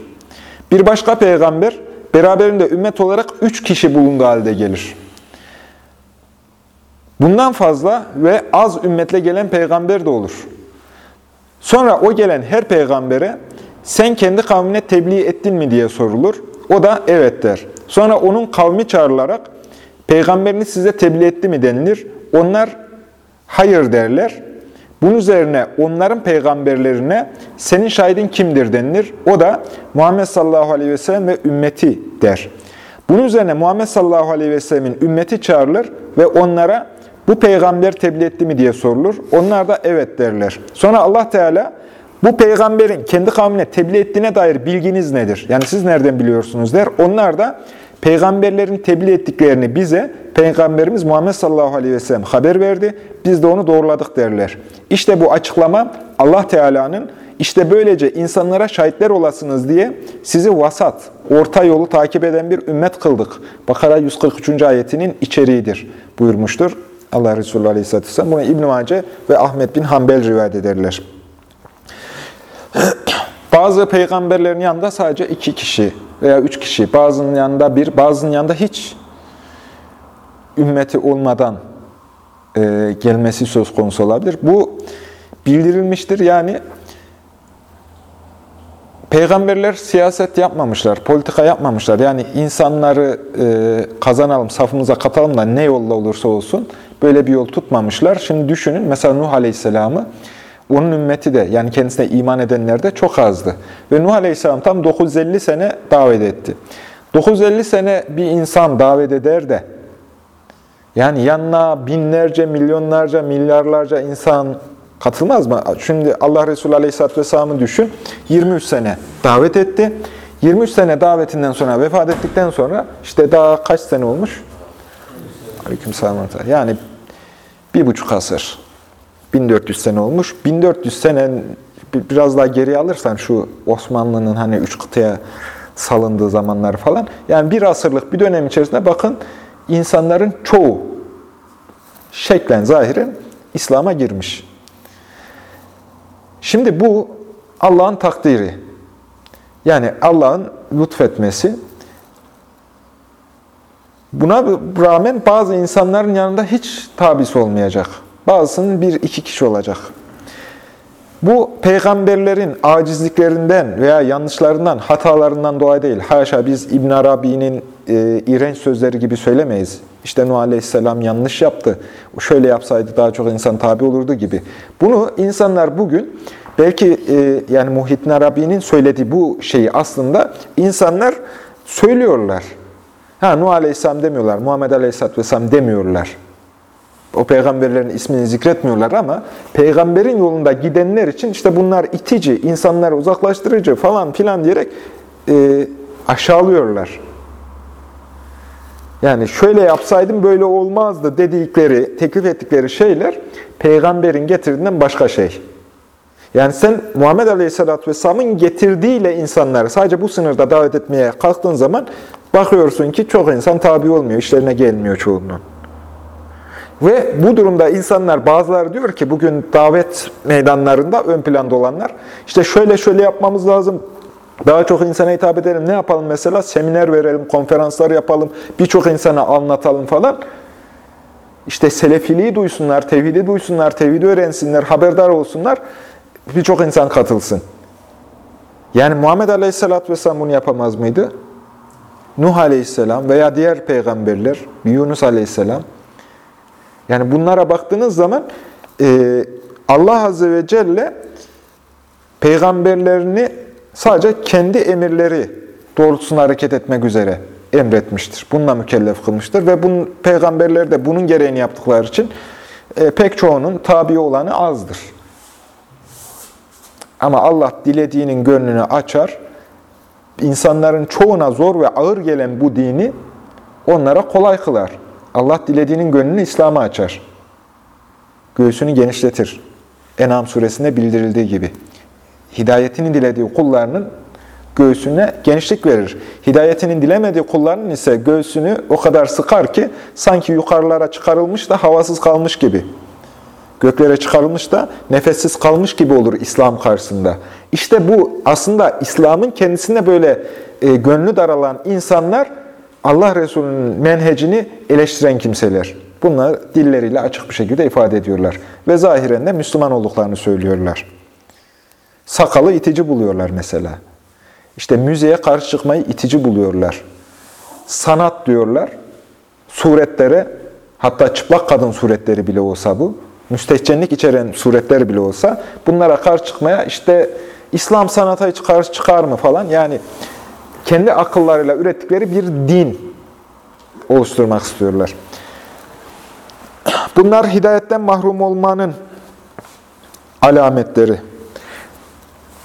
Bir başka peygamber beraberinde ümmet olarak üç kişi bulunduğu halde gelir. Bundan fazla ve az ümmetle gelen peygamber de olur. Sonra o gelen her peygambere sen kendi kavmine tebliğ ettin mi diye sorulur. O da evet der. Sonra onun kavmi çağrılarak peygamberiniz size tebliğ etti mi denilir. Onlar hayır derler. Bunun üzerine onların peygamberlerine senin şahidin kimdir denilir. O da Muhammed sallallahu aleyhi ve sellem ve ümmeti der. Bunun üzerine Muhammed sallallahu aleyhi ve sellemin ümmeti çağrılır ve onlara bu peygamber tebliğ etti mi diye sorulur. Onlar da evet derler. Sonra Allah Teala bu peygamberin kendi kavmine tebliğ ettiğine dair bilginiz nedir? Yani siz nereden biliyorsunuz der. Onlar da peygamberlerin tebliğ ettiklerini bize Peygamberimiz Muhammed sallallahu aleyhi ve sellem haber verdi. Biz de onu doğruladık derler. İşte bu açıklama Allah Teala'nın işte böylece insanlara şahitler olasınız diye sizi vasat, orta yolu takip eden bir ümmet kıldık. Bakara 143. ayetinin içeriğidir buyurmuştur. Allah Resulü Aleyhisselatü Vesselam. Bunu İbn-i Mace ve Ahmet bin Hanbel rivayet ederler. Bazı peygamberlerin yanında sadece iki kişi veya üç kişi, bazının yanında bir, bazının yanında hiç ümmeti olmadan e, gelmesi söz konusu olabilir. Bu bildirilmiştir. Yani peygamberler siyaset yapmamışlar, politika yapmamışlar. Yani insanları e, kazanalım, safımıza katalım da ne yolla olursa olsun böyle bir yol tutmamışlar. Şimdi düşünün mesela Nuh Aleyhisselam'ı onun ümmeti de yani kendisine iman edenler de çok azdı. Ve Nuh Aleyhisselam tam 950 sene davet etti. 950 sene bir insan davet eder de Yani yanına binlerce, milyonlarca, milyarlarca insan katılmaz mı? Şimdi Allah Resulü Aleyhisselatü Vesselam'ı düşün. 23 sene davet etti. 23 sene davetinden sonra vefat ettikten sonra işte daha kaç sene olmuş? Aleykümselam. Yani bir buçuk asır. 1400 sene olmuş. 1400 sene biraz daha geriye alırsan şu Osmanlı'nın hani üç kıtaya salındığı zamanlar falan. Yani bir asırlık bir dönem içerisinde bakın insanların çoğu şeklen zahiren İslam'a girmiş. Şimdi bu Allah'ın takdiri. Yani Allah'ın lütfetmesi. Buna rağmen bazı insanların yanında hiç tabisi olmayacak. Bazısının bir iki kişi olacak. Bu peygamberlerin acizliklerinden veya yanlışlarından, hatalarından dolayı değil. Haşa biz İbn Arabi'nin e, iğrenç sözleri gibi söylemeyiz. İşte Nuh Aleyhisselam yanlış yaptı. Şöyle yapsaydı daha çok insan tabi olurdu gibi. Bunu insanlar bugün belki e, yani Muhittin Arabi'nin söylediği bu şeyi aslında insanlar söylüyorlar. Ha Nuh Aleyhisselam demiyorlar, Muhammed Aleyhisselatü Vesselam demiyorlar. O peygamberlerin ismini zikretmiyorlar ama peygamberin yolunda gidenler için işte bunlar itici, insanları uzaklaştırıcı falan filan diyerek e, aşağılıyorlar. Yani şöyle yapsaydım böyle olmazdı dedikleri, teklif ettikleri şeyler peygamberin getirdiğinden başka şey. Yani sen Muhammed Aleyhisselatü Vesselam'ın getirdiğiyle insanları sadece bu sınırda davet etmeye kalktığın zaman bakıyorsun ki çok insan tabi olmuyor, işlerine gelmiyor çoğunluğun. Ve bu durumda insanlar bazıları diyor ki bugün davet meydanlarında ön planda olanlar işte şöyle şöyle yapmamız lazım. Daha çok insana hitap edelim. Ne yapalım mesela? Seminer verelim, konferanslar yapalım, birçok insana anlatalım falan. İşte selefiliği duysunlar, tevhidi duysunlar, tevhidi öğrensinler, haberdar olsunlar. Birçok insan katılsın. Yani Muhammed Aleyhisselatü Vesselam bunu yapamaz mıydı? Nuh Aleyhisselam veya diğer peygamberler, Yunus Aleyhisselam, yani bunlara baktığınız zaman e, Allah Azze ve Celle peygamberlerini sadece kendi emirleri doğrultusunda hareket etmek üzere emretmiştir. Bununla mükellef kılmıştır ve bunun, peygamberler de bunun gereğini yaptıkları için e, pek çoğunun tabi olanı azdır. Ama Allah dilediğinin gönlünü açar, insanların çoğuna zor ve ağır gelen bu dini onlara kolay kılar. Allah dilediğinin gönlünü İslam'a açar. Göğsünü genişletir. En'am suresinde bildirildiği gibi. Hidayetini dilediği kullarının göğsüne genişlik verir. Hidayetinin dilemediği kullarının ise göğsünü o kadar sıkar ki sanki yukarılara çıkarılmış da havasız kalmış gibi. Göklere çıkarılmış da nefessiz kalmış gibi olur İslam karşısında. İşte bu aslında İslam'ın kendisinde böyle e, gönlü daralan insanlar Allah Resulü'nün menhecini eleştiren kimseler. Bunlar dilleriyle açık bir şekilde ifade ediyorlar. Ve zahiren de Müslüman olduklarını söylüyorlar. Sakalı itici buluyorlar mesela. İşte müziğe karşı çıkmayı itici buluyorlar. Sanat diyorlar. Suretlere, hatta çıplak kadın suretleri bile olsa bu, müstehcenlik içeren suretler bile olsa, bunlara karşı çıkmaya işte İslam sanata hiç karşı çıkar mı falan. Yani kendi akıllarıyla ürettikleri bir din oluşturmak istiyorlar. Bunlar hidayetten mahrum olmanın alametleri.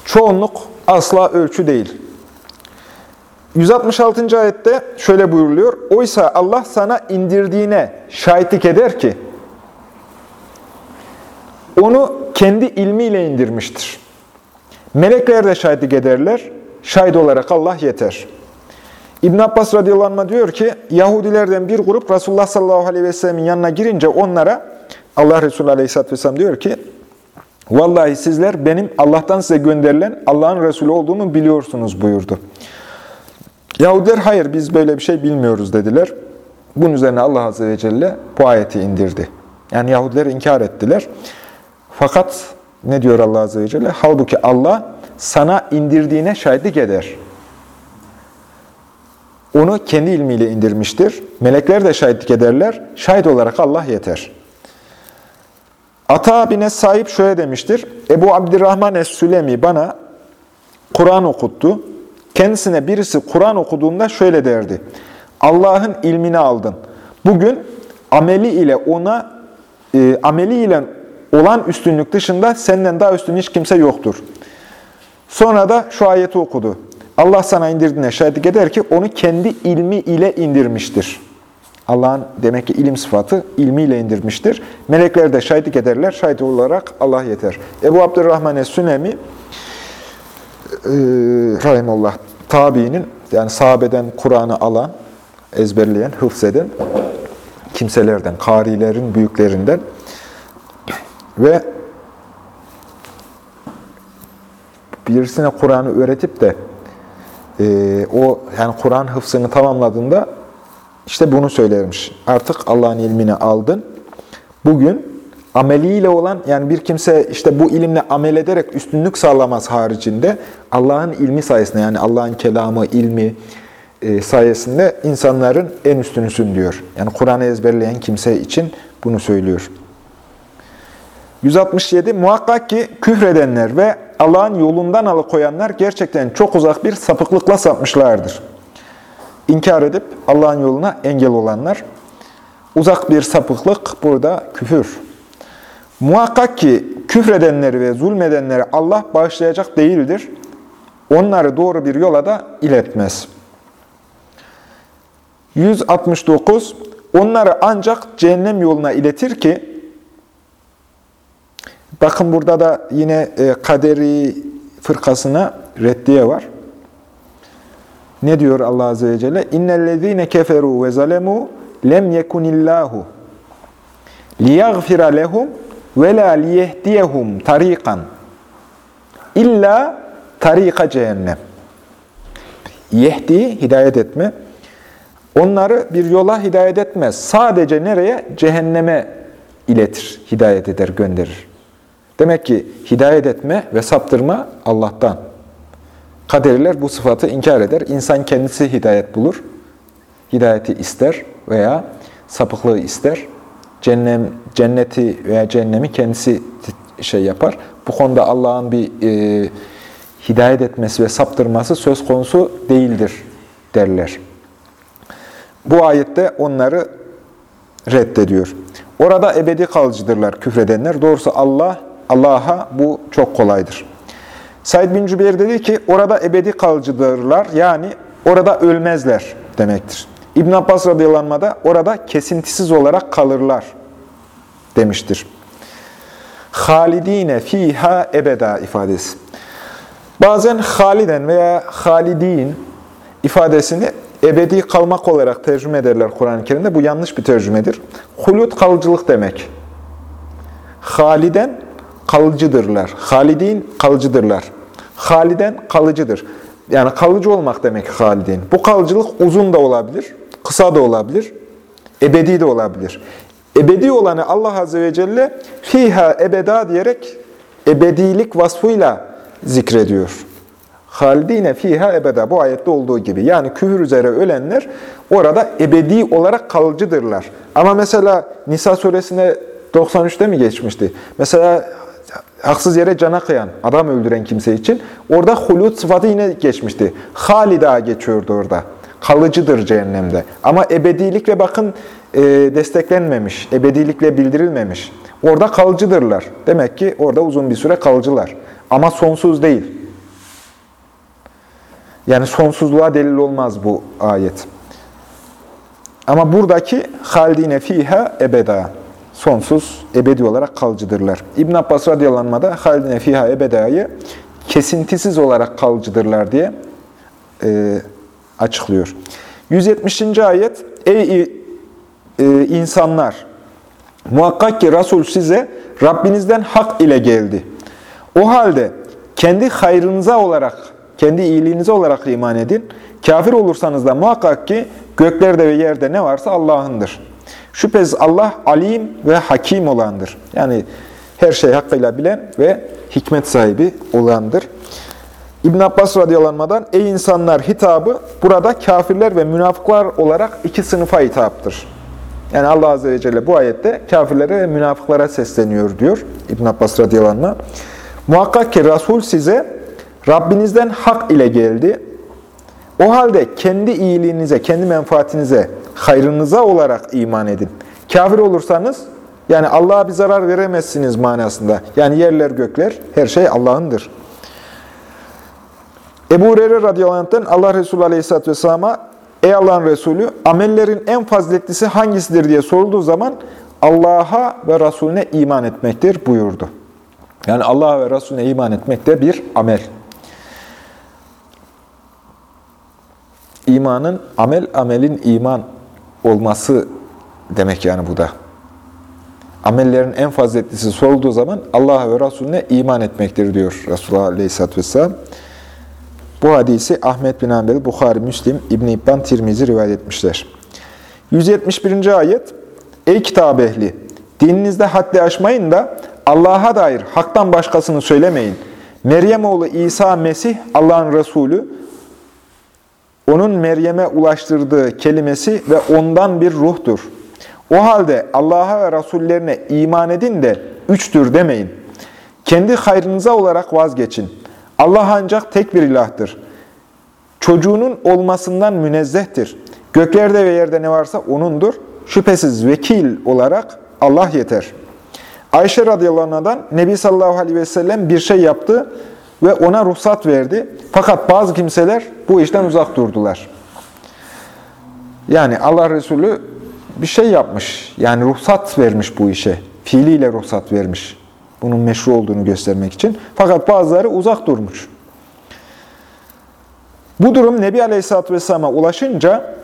Çoğunluk asla ölçü değil. 166. ayette şöyle buyuruluyor. Oysa Allah sana indirdiğine şahitlik eder ki, onu kendi ilmiyle indirmiştir. Melekler de şahitlik ederler. Şahit olarak Allah yeter. İbn Abbas radıyallahu anh diyor ki, Yahudilerden bir grup Resulullah sallallahu aleyhi ve sellemin yanına girince onlara, Allah Resulü aleyhisselatü vesselam diyor ki, Vallahi sizler benim Allah'tan size gönderilen Allah'ın Resulü olduğumu biliyorsunuz buyurdu. Yahudiler hayır biz böyle bir şey bilmiyoruz dediler. Bunun üzerine Allah Azze ve Celle bu ayeti indirdi. Yani Yahudiler inkar ettiler. Fakat ne diyor Allah Azze ve Celle? Halbuki Allah sana indirdiğine şahitlik eder. Onu kendi ilmiyle indirmiştir. Melekler de şahitlik ederler. Şahit olarak Allah yeter. Ata abine sahip şöyle demiştir. Ebu Abdirrahman Es-Sülemi bana Kur'an okuttu. Kendisine birisi Kur'an okuduğunda şöyle derdi. Allah'ın ilmini aldın. Bugün ameli ile ona e, ameli ile olan üstünlük dışında senden daha üstün hiç kimse yoktur. Sonra da şu ayeti okudu. Allah sana indirdiğine şahitlik eder ki onu kendi ilmi ile indirmiştir. Allah'ın demek ki ilim sıfatı ilmiyle indirmiştir. Melekler de şahitlik ederler. Şahit olarak Allah yeter. Ebu Abdurrahman Es-Sünemi e, Rahimullah tabiinin yani sahabeden Kur'an'ı alan, ezberleyen, hıfzeden kimselerden, karilerin büyüklerinden ve birisine Kur'an'ı öğretip de e, o yani Kur'an hıfzını tamamladığında işte bunu söylermiş. Artık Allah'ın ilmini aldın. Bugün ameliyle olan yani bir kimse işte bu ilimle amel ederek üstünlük sağlamaz haricinde Allah'ın ilmi sayesinde yani Allah'ın kelamı, ilmi e, sayesinde insanların en üstünüsün diyor. Yani Kur'an'ı ezberleyen kimse için bunu söylüyor. 167. Muhakkak ki küfredenler ve Allah'ın yolundan alıkoyanlar gerçekten çok uzak bir sapıklıkla sapmışlardır. İnkar edip Allah'ın yoluna engel olanlar. Uzak bir sapıklık burada küfür. Muhakkak ki küfredenleri ve zulmedenleri Allah bağışlayacak değildir. Onları doğru bir yola da iletmez. 169. Onları ancak cehennem yoluna iletir ki, bakın burada da yine e, kaderi fırkasına reddiye var. Ne diyor Allah Azze ve Celle? İnnellezîne keferû ve zalemû lem yekunillahu liyaghfira lehum ve la liyehdiyehum tariqan illa tarika cehennem. Yehdi, hidayet etme. Onları bir yola hidayet etmez. Sadece nereye? Cehenneme iletir, hidayet eder, gönderir. Demek ki hidayet etme ve saptırma Allah'tan. Kaderiler bu sıfatı inkar eder. İnsan kendisi hidayet bulur. Hidayeti ister veya sapıklığı ister. Cennem, cenneti veya cehennemi kendisi şey yapar. Bu konuda Allah'ın bir e, hidayet etmesi ve saptırması söz konusu değildir derler. Bu ayette onları reddediyor. Orada ebedi kalıcıdırlar küfredenler. Doğrusu Allah, Allah'a bu çok kolaydır. Said bin Cübeyr dedi ki, orada ebedi kalıcıdırlar, yani orada ölmezler demektir. İbn Abbas radıyallahu da orada kesintisiz olarak kalırlar demiştir. Halidine fiha ebeda ifadesi. Bazen haliden veya halidin ifadesini ebedi kalmak olarak tercüme ederler Kur'an-ı Kerim'de. Bu yanlış bir tercümedir. Hulut kalıcılık demek. Haliden kalıcıdırlar. Halidin kalıcıdırlar. Haliden kalıcıdır. Yani kalıcı olmak demek halidin. Bu kalıcılık uzun da olabilir, kısa da olabilir, ebedi de olabilir. Ebedi olanı Allah Azze ve Celle fiha ebeda diyerek ebedilik vasfıyla zikrediyor. Halidine fiha ebeda. Bu ayette olduğu gibi. Yani küfür üzere ölenler orada ebedi olarak kalıcıdırlar. Ama mesela Nisa suresinde 93'te mi geçmişti? Mesela haksız yere cana kıyan, adam öldüren kimse için orada hulut sıfatı yine geçmişti. Halida geçiyordu orada. Kalıcıdır cehennemde. Ama ebedilikle bakın e, desteklenmemiş, ebedilikle bildirilmemiş. Orada kalıcıdırlar. Demek ki orada uzun bir süre kalıcılar. Ama sonsuz değil. Yani sonsuzluğa delil olmaz bu ayet. Ama buradaki haldine fiha ebeda. Sonsuz, ebedi olarak kalıcıdırlar. İbn Abbas radıyallahu da haldine fiha ebedayı kesintisiz olarak kalıcıdırlar diye e, açıklıyor. 170. ayet Ey e, insanlar! Muhakkak ki Resul size Rabbinizden hak ile geldi. O halde kendi hayrınıza olarak kendi iyiliğinize olarak iman edin. Kafir olursanız da muhakkak ki göklerde ve yerde ne varsa Allah'ındır. Şüphesiz Allah alim ve hakim olandır. Yani her şey hakkıyla bilen ve hikmet sahibi olandır. İbn Abbas radıyallahu ey insanlar hitabı burada kafirler ve münafıklar olarak iki sınıfa hitaptır. Yani Allah azze ve celle bu ayette kafirlere ve münafıklara sesleniyor diyor İbn Abbas radıyallahu anh. Muhakkak ki Resul size Rabbinizden hak ile geldi. O halde kendi iyiliğinize, kendi menfaatinize, hayrınıza olarak iman edin. Kafir olursanız yani Allah'a bir zarar veremezsiniz manasında. Yani yerler gökler her şey Allah'ındır. Ebu Hureyre radıyallahu anh'tan Allah Resulü aleyhisselatü vesselam'a Ey Allah'ın Resulü amellerin en faziletlisi hangisidir diye sorulduğu zaman Allah'a ve Resulüne iman etmektir buyurdu. Yani Allah'a ve Resulüne iman etmek de bir amel. İmanın amel, amelin iman olması demek yani bu da. Amellerin en faziletlisi sorulduğu zaman Allah'a ve Resulüne iman etmektir diyor Resulullah Aleyhisselatü Vesselam. Bu hadisi Ahmet bin Hanbel, Bukhari, Müslim, İbn-i İbban, Tirmizi rivayet etmişler. 171. ayet Ey kitap ehli! Dininizde haddi aşmayın da Allah'a dair haktan başkasını söylemeyin. Meryem oğlu İsa Mesih Allah'ın Resulü, onun Meryem'e ulaştırdığı kelimesi ve ondan bir ruhtur. O halde Allah'a ve Resullerine iman edin de üçtür demeyin. Kendi hayrınıza olarak vazgeçin. Allah ancak tek bir ilahtır. Çocuğunun olmasından münezzehtir. Göklerde ve yerde ne varsa O'nundur. Şüphesiz vekil olarak Allah yeter. Ayşe radıyallahu anh'dan Nebi sallallahu aleyhi ve sellem bir şey yaptı ve ona ruhsat verdi. Fakat bazı kimseler bu işten uzak durdular. Yani Allah Resulü bir şey yapmış. Yani ruhsat vermiş bu işe. Fiiliyle ruhsat vermiş. Bunun meşru olduğunu göstermek için. Fakat bazıları uzak durmuş. Bu durum Nebi Aleyhisselatü Vesselam'a ulaşınca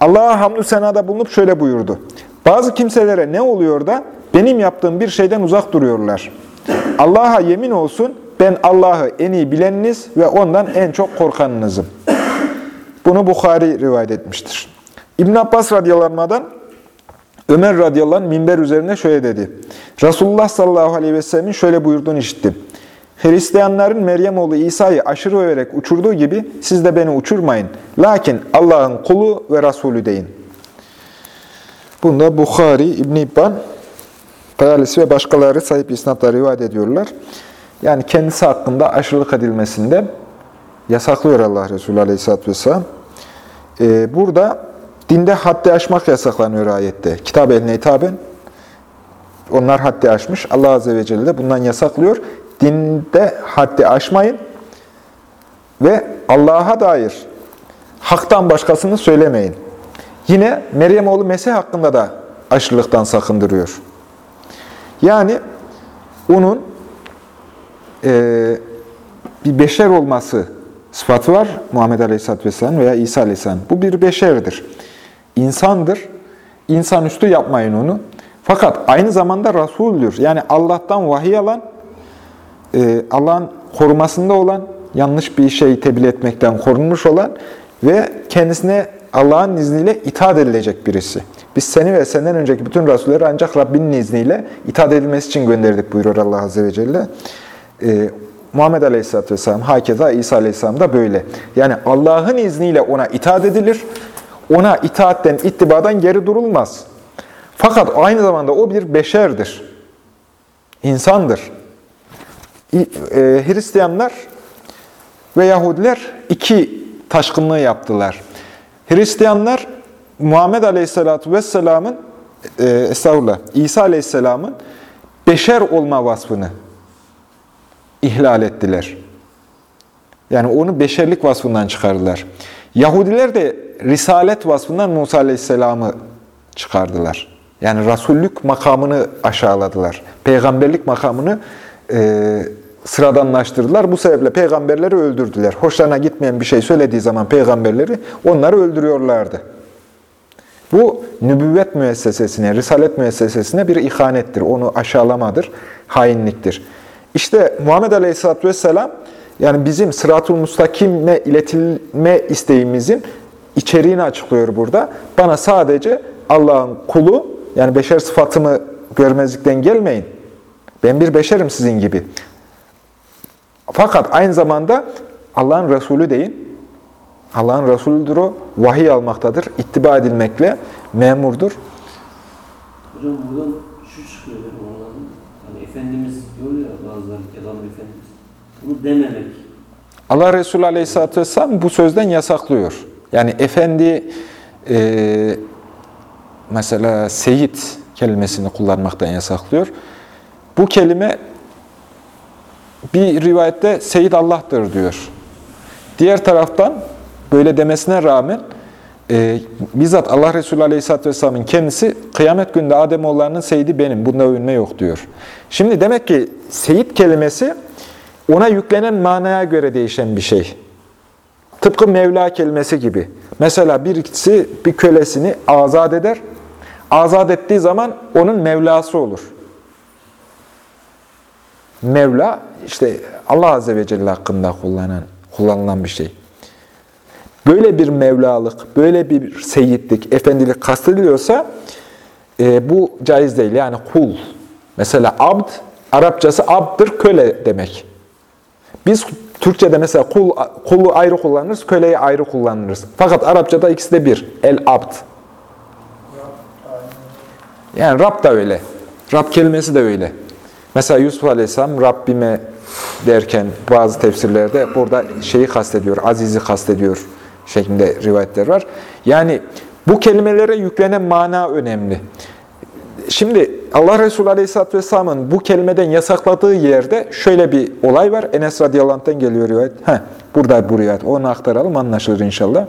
Allah'a hamdü senada bulunup şöyle buyurdu. Bazı kimselere ne oluyor da benim yaptığım bir şeyden uzak duruyorlar. Allah'a yemin olsun ben Allah'ı en iyi bileniniz ve ondan en çok korkanınızım. Bunu Bukhari rivayet etmiştir. İbn Abbas radıyallahu anh'dan Ömer radıyallahu anh minber üzerine şöyle dedi. Resulullah sallallahu aleyhi ve sellemin şöyle buyurduğunu işittim. Hristiyanların Meryem oğlu İsa'yı aşırı överek uçurduğu gibi siz de beni uçurmayın. Lakin Allah'ın kulu ve Resulü deyin. Bunda Bukhari, İbn İbban, Tayalisi ve başkaları sahip isnatla rivayet ediyorlar. Yani kendisi hakkında aşırılık edilmesinde yasaklıyor Allah Resulü Aleyhisselatü Vesselam. Ee, burada dinde haddi aşmak yasaklanıyor ayette. Kitap eline hitaben onlar haddi aşmış. Allah Azze ve Celle de bundan yasaklıyor. Dinde haddi aşmayın ve Allah'a dair haktan başkasını söylemeyin. Yine Meryem oğlu Mesih hakkında da aşırılıktan sakındırıyor. Yani onun e, bir beşer olması sıfatı var Muhammed Aleyhisselatü Vesselam veya İsa Aleyhisselam. Bu bir beşerdir. İnsandır. İnsanüstü yapmayın onu. Fakat aynı zamanda Resul'dür. Yani Allah'tan vahiy alan, e, Allah'ın korumasında olan, yanlış bir şey tebliğ etmekten korunmuş olan ve kendisine Allah'ın izniyle itaat edilecek birisi. Biz seni ve senden önceki bütün Resulleri ancak Rabbinin izniyle itaat edilmesi için gönderdik buyuruyor Allah Azze ve Celle. Ee, Muhammed Aleyhisselatü Vesselam, hakeza İsa Aleyhisselam da böyle. Yani Allah'ın izniyle ona itaat edilir. Ona itaatten, ittibadan geri durulmaz. Fakat aynı zamanda o bir beşerdir. İnsandır. E, Hristiyanlar ve Yahudiler iki taşkınlığı yaptılar. Hristiyanlar Muhammed Aleyhisselatü Vesselam'ın, e, estağfurullah, İsa Aleyhisselam'ın beşer olma vasfını ihlal ettiler. Yani onu beşerlik vasfından çıkardılar. Yahudiler de risalet vasfından Musa Aleyhisselam'ı çıkardılar. Yani rasullük makamını aşağıladılar. Peygamberlik makamını e, sıradanlaştırdılar. Bu sebeple peygamberleri öldürdüler. Hoşlarına gitmeyen bir şey söylediği zaman peygamberleri onları öldürüyorlardı. Bu nübüvvet müessesesine, risalet müessesesine bir ihanettir. Onu aşağılamadır, hainliktir. İşte Muhammed Aleyhisselatü Vesselam yani bizim sıratul mustakime iletilme isteğimizin içeriğini açıklıyor burada. Bana sadece Allah'ın kulu, yani beşer sıfatımı görmezlikten gelmeyin. Ben bir beşerim sizin gibi. Fakat aynı zamanda Allah'ın Resulü deyin. Allah'ın Resulüdür o. Vahiy almaktadır. ittiba edilmekle memurdur. Hocam buradan şu çıkıyor. Hani Efendimiz kelam Efendimiz. Bunu dememek. Allah Resulü Aleyhisselatü Vesselam bu sözden yasaklıyor. Yani efendi e, mesela seyit kelimesini kullanmaktan yasaklıyor. Bu kelime bir rivayette Seyyid Allah'tır diyor. Diğer taraftan böyle demesine rağmen e, bizzat Allah Resulü Aleyhisselatü Vesselam'ın kendisi kıyamet günde Ademoğullarının Seyyidi benim, bunda övünme yok diyor. Şimdi demek ki Seyyid kelimesi ona yüklenen manaya göre değişen bir şey. Tıpkı Mevla kelimesi gibi. Mesela birisi bir kölesini azat eder. Azat ettiği zaman onun Mevlası olur. Mevla işte Allah Azze ve Celle hakkında kullanan, kullanılan bir şey. Böyle bir Mevlalık, böyle bir seyitlik, efendilik kastediliyorsa e, bu caiz değil. Yani kul. Mesela abd, Arapçası abdır, köle demek. Biz Türkçe'de mesela kul, kulu ayrı kullanırız, köleyi ayrı kullanırız. Fakat Arapçada ikisi de bir. El-abd. Yani Rab da öyle. Rab kelimesi de öyle. Mesela Yusuf Aleyhisselam Rabbime derken bazı tefsirlerde burada şeyi kastediyor, azizi kastediyor şeklinde rivayetler var. Yani bu kelimelere yüklenen mana önemli. Şimdi Allah Resulü Aleyhisselatü Vesselam'ın bu kelimeden yasakladığı yerde şöyle bir olay var. Enes radıyallahu anh'tan geliyor rivayet. Heh, burada bu rivayet. Onu aktaralım anlaşılır inşallah.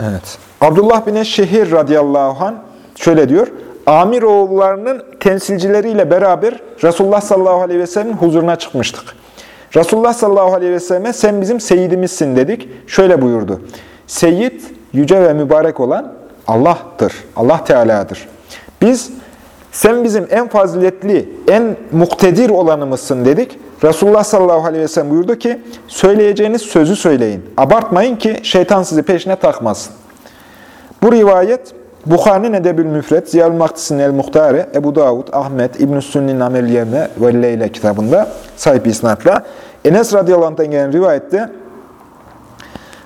Evet. Abdullah bin Eşşehir radıyallahu anh şöyle diyor. Amir oğullarının temsilcileriyle beraber Resulullah sallallahu aleyhi ve sellem'in huzuruna çıkmıştık. Resulullah sallallahu aleyhi ve selleme sen bizim seyidimizsin dedik. Şöyle buyurdu. Seyyid, yüce ve mübarek olan Allah'tır. Allah Teala'dır. Biz sen bizim en faziletli, en muktedir olanımızsın dedik. Resulullah sallallahu aleyhi ve sellem buyurdu ki, söyleyeceğiniz sözü söyleyin. Abartmayın ki şeytan sizi peşine takmasın. Bu rivayet Bukhari'nin Edebül Müfret, Ziyal Maktis'in El Muhtare, Ebu Davud, Ahmet, İbn-i Sünni'nin Amel ve Leyle kitabında sahip isnatla. Enes radıyallahu anh'tan gelen rivayette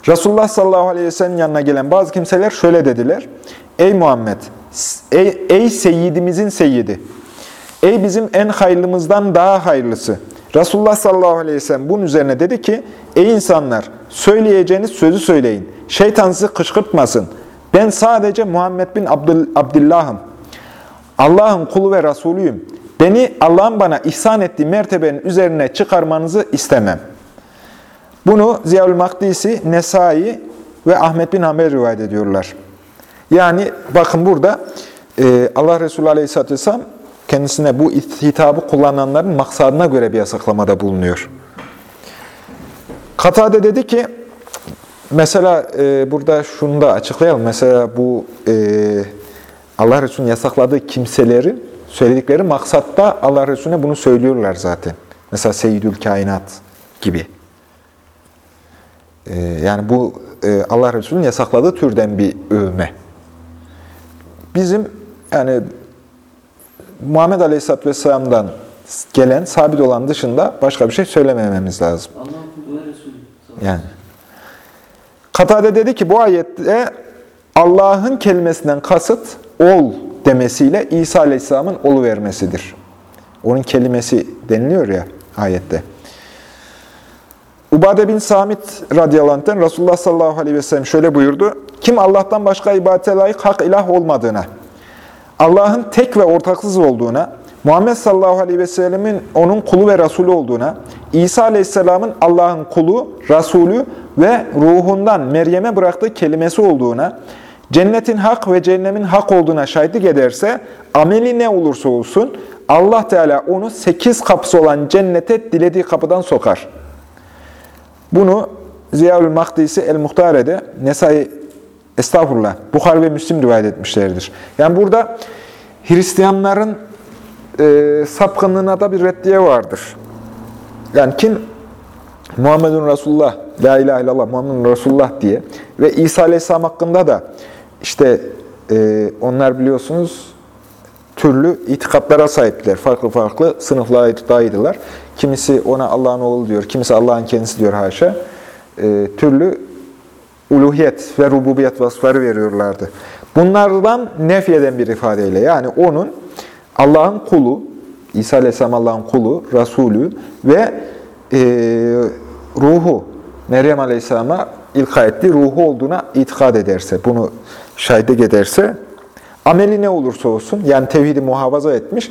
Resulullah sallallahu aleyhi ve sellem yanına gelen bazı kimseler şöyle dediler. Ey Muhammed, ey, ey seyyidimizin seyyidi, ey bizim en hayırlımızdan daha hayırlısı. Resulullah sallallahu aleyhi ve sellem bunun üzerine dedi ki, ey insanlar söyleyeceğiniz sözü söyleyin. Şeytan sizi kışkırtmasın. Ben sadece Muhammed bin Abdül, Abdullah'ım. Allah'ın kulu ve Resulüyüm. Beni Allah'ın bana ihsan ettiği mertebenin üzerine çıkarmanızı istemem. Bunu Ziyaül Makdisi, Nesai ve Ahmet bin Hanbel rivayet ediyorlar. Yani bakın burada e, Allah Resulü Aleyhisselatü Vesselam kendisine bu hitabı kullananların maksadına göre bir yasaklamada bulunuyor. Katade dedi ki, mesela e, burada şunu da açıklayalım. Mesela bu e, Allah Resulü'nün yasakladığı kimselerin söyledikleri maksatta Allah Resulüne bunu söylüyorlar zaten. Mesela Seyyidül Kainat gibi. E, yani bu e, Allah Resulü'nün yasakladığı türden bir övme. Bizim yani Muhammed Aleyhisselatü Vesselam'dan gelen, sabit olan dışında başka bir şey söylemememiz lazım. Ve Resulü. Yani. Katade dedi ki bu ayette Allah'ın kelimesinden kasıt ol demesiyle İsa Aleyhisselam'ın olu vermesidir. Onun kelimesi deniliyor ya ayette. Ubade bin Samit radıyallahu Resulullah sallallahu aleyhi ve sellem şöyle buyurdu. Kim Allah'tan başka ibadete layık hak ilah olmadığına, Allah'ın tek ve ortaksız olduğuna, Muhammed sallallahu aleyhi ve sellemin onun kulu ve Resulü olduğuna, İsa aleyhisselamın Allah'ın kulu, Resulü ve ruhundan Meryem'e bıraktığı kelimesi olduğuna, cennetin hak ve cehennemin hak olduğuna şahitlik ederse, ameli ne olursa olsun, Allah Teala onu sekiz kapısı olan cennete dilediği kapıdan sokar. Bunu Ziyaül Mahdisi El-Muhtare'de, Nesai, estağfurullah, Bukhari ve Müslim rivayet etmişlerdir. Yani burada Hristiyanların e, sapkınlığına da bir reddiye vardır. Yani kim Muhammedun Resulullah, La ilahe illallah, Muhammedun Resulullah diye ve İsa Aleyhisselam hakkında da işte e, onlar biliyorsunuz türlü itikatlara sahipler. Farklı farklı sınıflara dahildiler. Kimisi ona Allah'ın oğlu diyor, kimisi Allah'ın kendisi diyor haşa. E, türlü uluhiyet ve rububiyet vasıfları veriyorlardı. Bunlardan nef eden bir ifadeyle yani onun Allah'ın kulu, İsa Aleyhisselam Allah'ın kulu, Resulü ve e, ruhu, Meryem Aleyhisselam'a ilka ettiği ruhu olduğuna itikad ederse, bunu şahitlik ederse ameli ne olursa olsun yani tevhidi muhafaza etmiş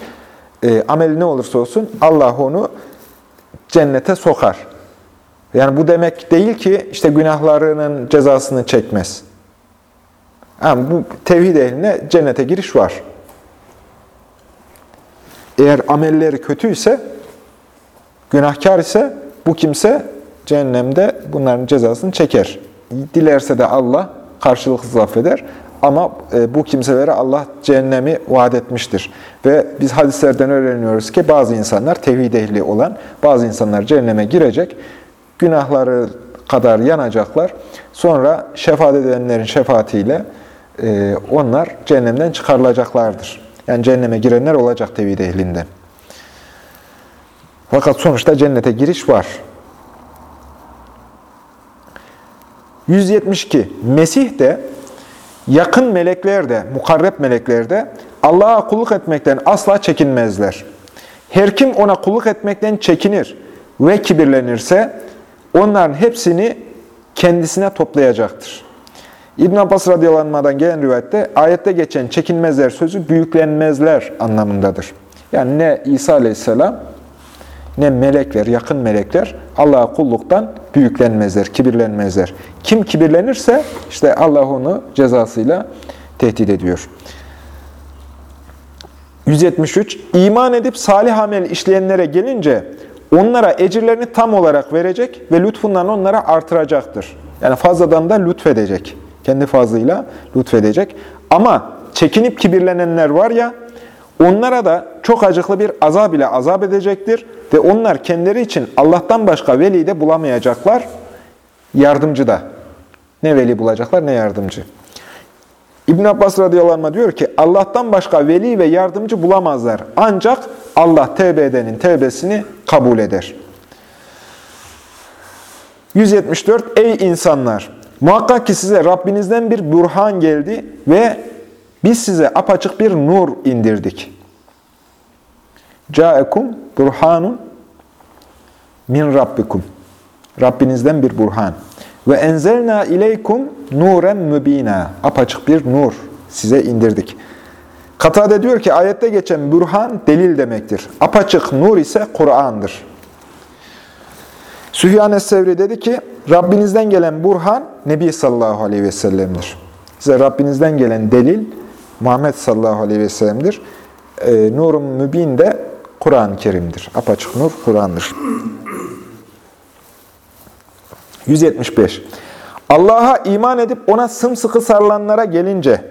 e, ameli ne olursa olsun Allah onu cennete sokar. Yani bu demek değil ki işte günahlarının cezasını çekmez. Ama bu tevhid ehline cennete giriş var. Eğer amelleri kötüyse, günahkar ise bu kimse cehennemde bunların cezasını çeker. Dilerse de Allah karşılıksız affeder. Ama e, bu kimselere Allah cehennemi vaat etmiştir. Ve biz hadislerden öğreniyoruz ki bazı insanlar tevhid ehli olan, bazı insanlar cehenneme girecek, günahları kadar yanacaklar. Sonra şefaat edenlerin şefaatiyle e, onlar cehennemden çıkarılacaklardır. Yani cehenneme girenler olacak tevhid ehlinden. Fakat sonuçta cennete giriş var. 172. Mesih de, yakın melekler de, mukarreb melekler de Allah'a kulluk etmekten asla çekinmezler. Her kim ona kulluk etmekten çekinir ve kibirlenirse onların hepsini kendisine toplayacaktır. İbn Abbas radıyallahu gelen rivayette ayette geçen çekinmezler sözü büyüklenmezler anlamındadır. Yani ne İsa aleyhisselam ne melekler, yakın melekler Allah'a kulluktan büyüklenmezler, kibirlenmezler. Kim kibirlenirse işte Allah onu cezasıyla tehdit ediyor. 173. İman edip salih amel işleyenlere gelince onlara ecirlerini tam olarak verecek ve lütfundan onlara artıracaktır. Yani fazladan da lütfedecek. Kendi fazlıyla lütfedecek. Ama çekinip kibirlenenler var ya, onlara da çok acıklı bir azab ile azap edecektir. Ve onlar kendileri için Allah'tan başka veli de bulamayacaklar, yardımcı da. Ne veli bulacaklar ne yardımcı. İbn Abbas radıyallahu anh diyor ki Allah'tan başka veli ve yardımcı bulamazlar. Ancak Allah tevbe edenin tevbesini kabul eder. 174. Ey insanlar! Muhakkak ki size Rabbinizden bir burhan geldi ve biz size apaçık bir nur indirdik. Câekum burhanun min rabbikum. Rabbinizden bir burhan. Ve enzelna ileykum nuren mübina. Apaçık bir nur size indirdik. Katade diyor ki ayette geçen burhan delil demektir. Apaçık nur ise Kur'an'dır. Süfyan Sevri dedi ki Rabbinizden gelen burhan Nebi sallallahu aleyhi ve sellem'dir. Size Rabbinizden gelen delil Muhammed sallallahu aleyhi ve sellem'dir. E, Nur-u Mübin de Kur'an-ı Kerim'dir. Apaçık nur Kur'an'dır. 175. Allah'a iman edip ona sımsıkı sarılanlara gelince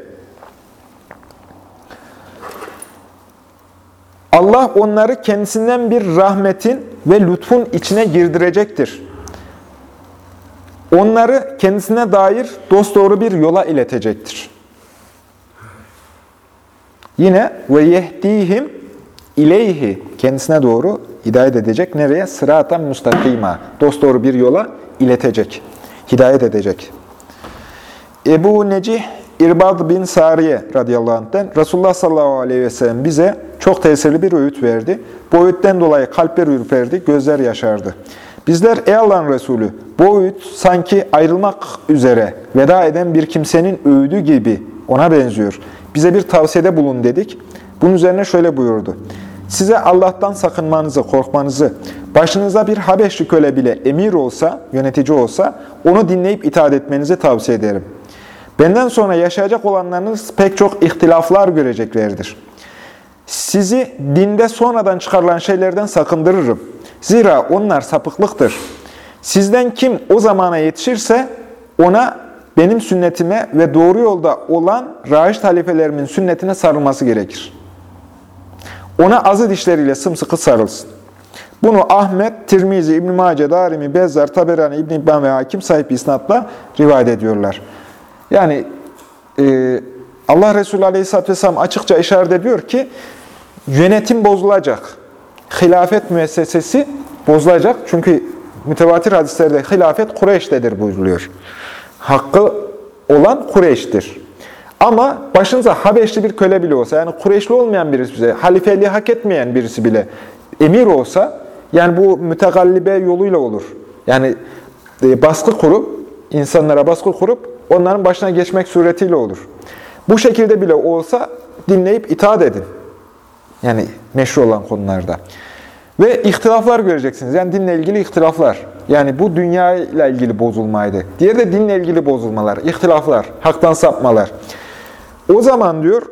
Allah onları kendisinden bir rahmetin ve lütfun içine girdirecektir. Onları kendisine dair dosdoğru bir yola iletecektir. Yine ve yehdihim ileyhi kendisine doğru hidayet edecek. Nereye? Sıratan mustakima. Dosdoğru bir yola iletecek. Hidayet edecek. Ebu Necih İrbad bin Sariye radıyallahu anh'ten Resulullah sallallahu aleyhi ve sellem bize çok tesirli bir öğüt verdi. Bu öğütten dolayı kalpler ürperdi, gözler yaşardı. Bizler ey Allah'ın Resulü bu öğüt sanki ayrılmak üzere veda eden bir kimsenin öğüdü gibi ona benziyor. Bize bir tavsiyede bulun dedik. Bunun üzerine şöyle buyurdu. Size Allah'tan sakınmanızı, korkmanızı, başınıza bir Habeşli köle bile emir olsa, yönetici olsa onu dinleyip itaat etmenizi tavsiye ederim. Benden sonra yaşayacak olanlarınız pek çok ihtilaflar göreceklerdir. Sizi dinde sonradan çıkarılan şeylerden sakındırırım. Zira onlar sapıklıktır. Sizden kim o zamana yetişirse ona benim sünnetime ve doğru yolda olan rahiş halifelerimin sünnetine sarılması gerekir. Ona azı dişleriyle sımsıkı sarılsın. Bunu Ahmet, Tirmizi, İbn-i Mace, Darimi, Bezzar, Taberani, İbn-i ve Hakim sahip isnatla rivayet ediyorlar. Yani e, Allah Resulü Aleyhisselatü Vesselam açıkça işaret ediyor ki yönetim bozulacak. Hilafet müessesesi bozulacak. Çünkü mütevatir hadislerde hilafet Kureyş'tedir buyuruluyor. Hakkı olan Kureyş'tir. Ama başınıza Habeşli bir köle bile olsa, yani Kureyşli olmayan birisi bile, halifeliği hak etmeyen birisi bile emir olsa, yani bu mütegallibe yoluyla olur. Yani e, baskı kurup, insanlara baskı kurup, onların başına geçmek suretiyle olur. Bu şekilde bile olsa dinleyip itaat edin. Yani meşru olan konularda. Ve ihtilaflar göreceksiniz. Yani dinle ilgili ihtilaflar. Yani bu dünya ile ilgili bozulmaydı. Diğeri de dinle ilgili bozulmalar, ihtilaflar, haktan sapmalar. O zaman diyor,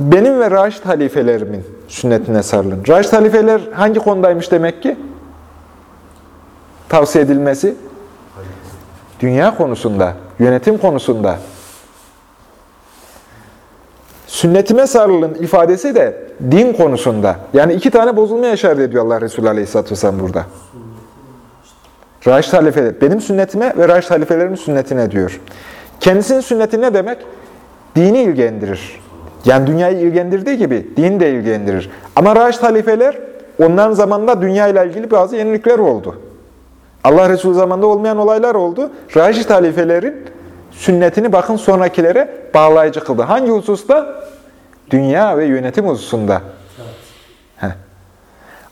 benim ve Raşid halifelerimin sünnetine sarılın. Raşid halifeler hangi konudaymış demek ki? Tavsiye edilmesi? Dünya konusunda, yönetim konusunda. Sünnetime sarılın ifadesi de din konusunda. Yani iki tane bozulmaya işaret ediyor Allah Resulü Aleyhisselatü Vesselam burada. Raşid halife, benim sünnetime ve Raşid halifelerimin sünnetine diyor. Kendisinin sünneti ne demek? Dini ilgilendirir. Yani dünyayı ilgilendirdiği gibi dini de ilgilendirir. Ama Raşid halifeler onların zamanında dünya ile ilgili bazı yenilikler oldu. Allah Resulü zamanında olmayan olaylar oldu. Raşid halifelerin sünnetini bakın sonrakilere bağlayıcı kıldı. Hangi hususta? Dünya ve yönetim hususunda. Heh.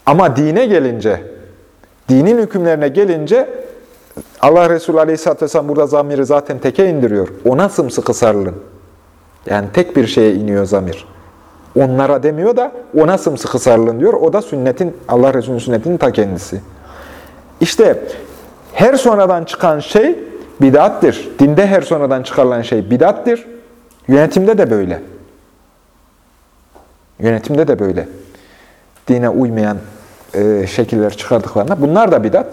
Ama dine gelince, dinin hükümlerine gelince Allah Resulü Aleyhisselatü Vesselam burada zamiri zaten teke indiriyor. Ona sımsıkı sarılın. Yani tek bir şeye iniyor zamir. Onlara demiyor da ona sımsıkı sarılın diyor. O da sünnetin, Allah Resulü'nün sünnetinin ta kendisi. İşte her sonradan çıkan şey bidattir. Dinde her sonradan çıkarılan şey bidattir. Yönetimde de böyle. Yönetimde de böyle. Dine uymayan e, şekiller çıkardıklarına. Bunlar da bidat.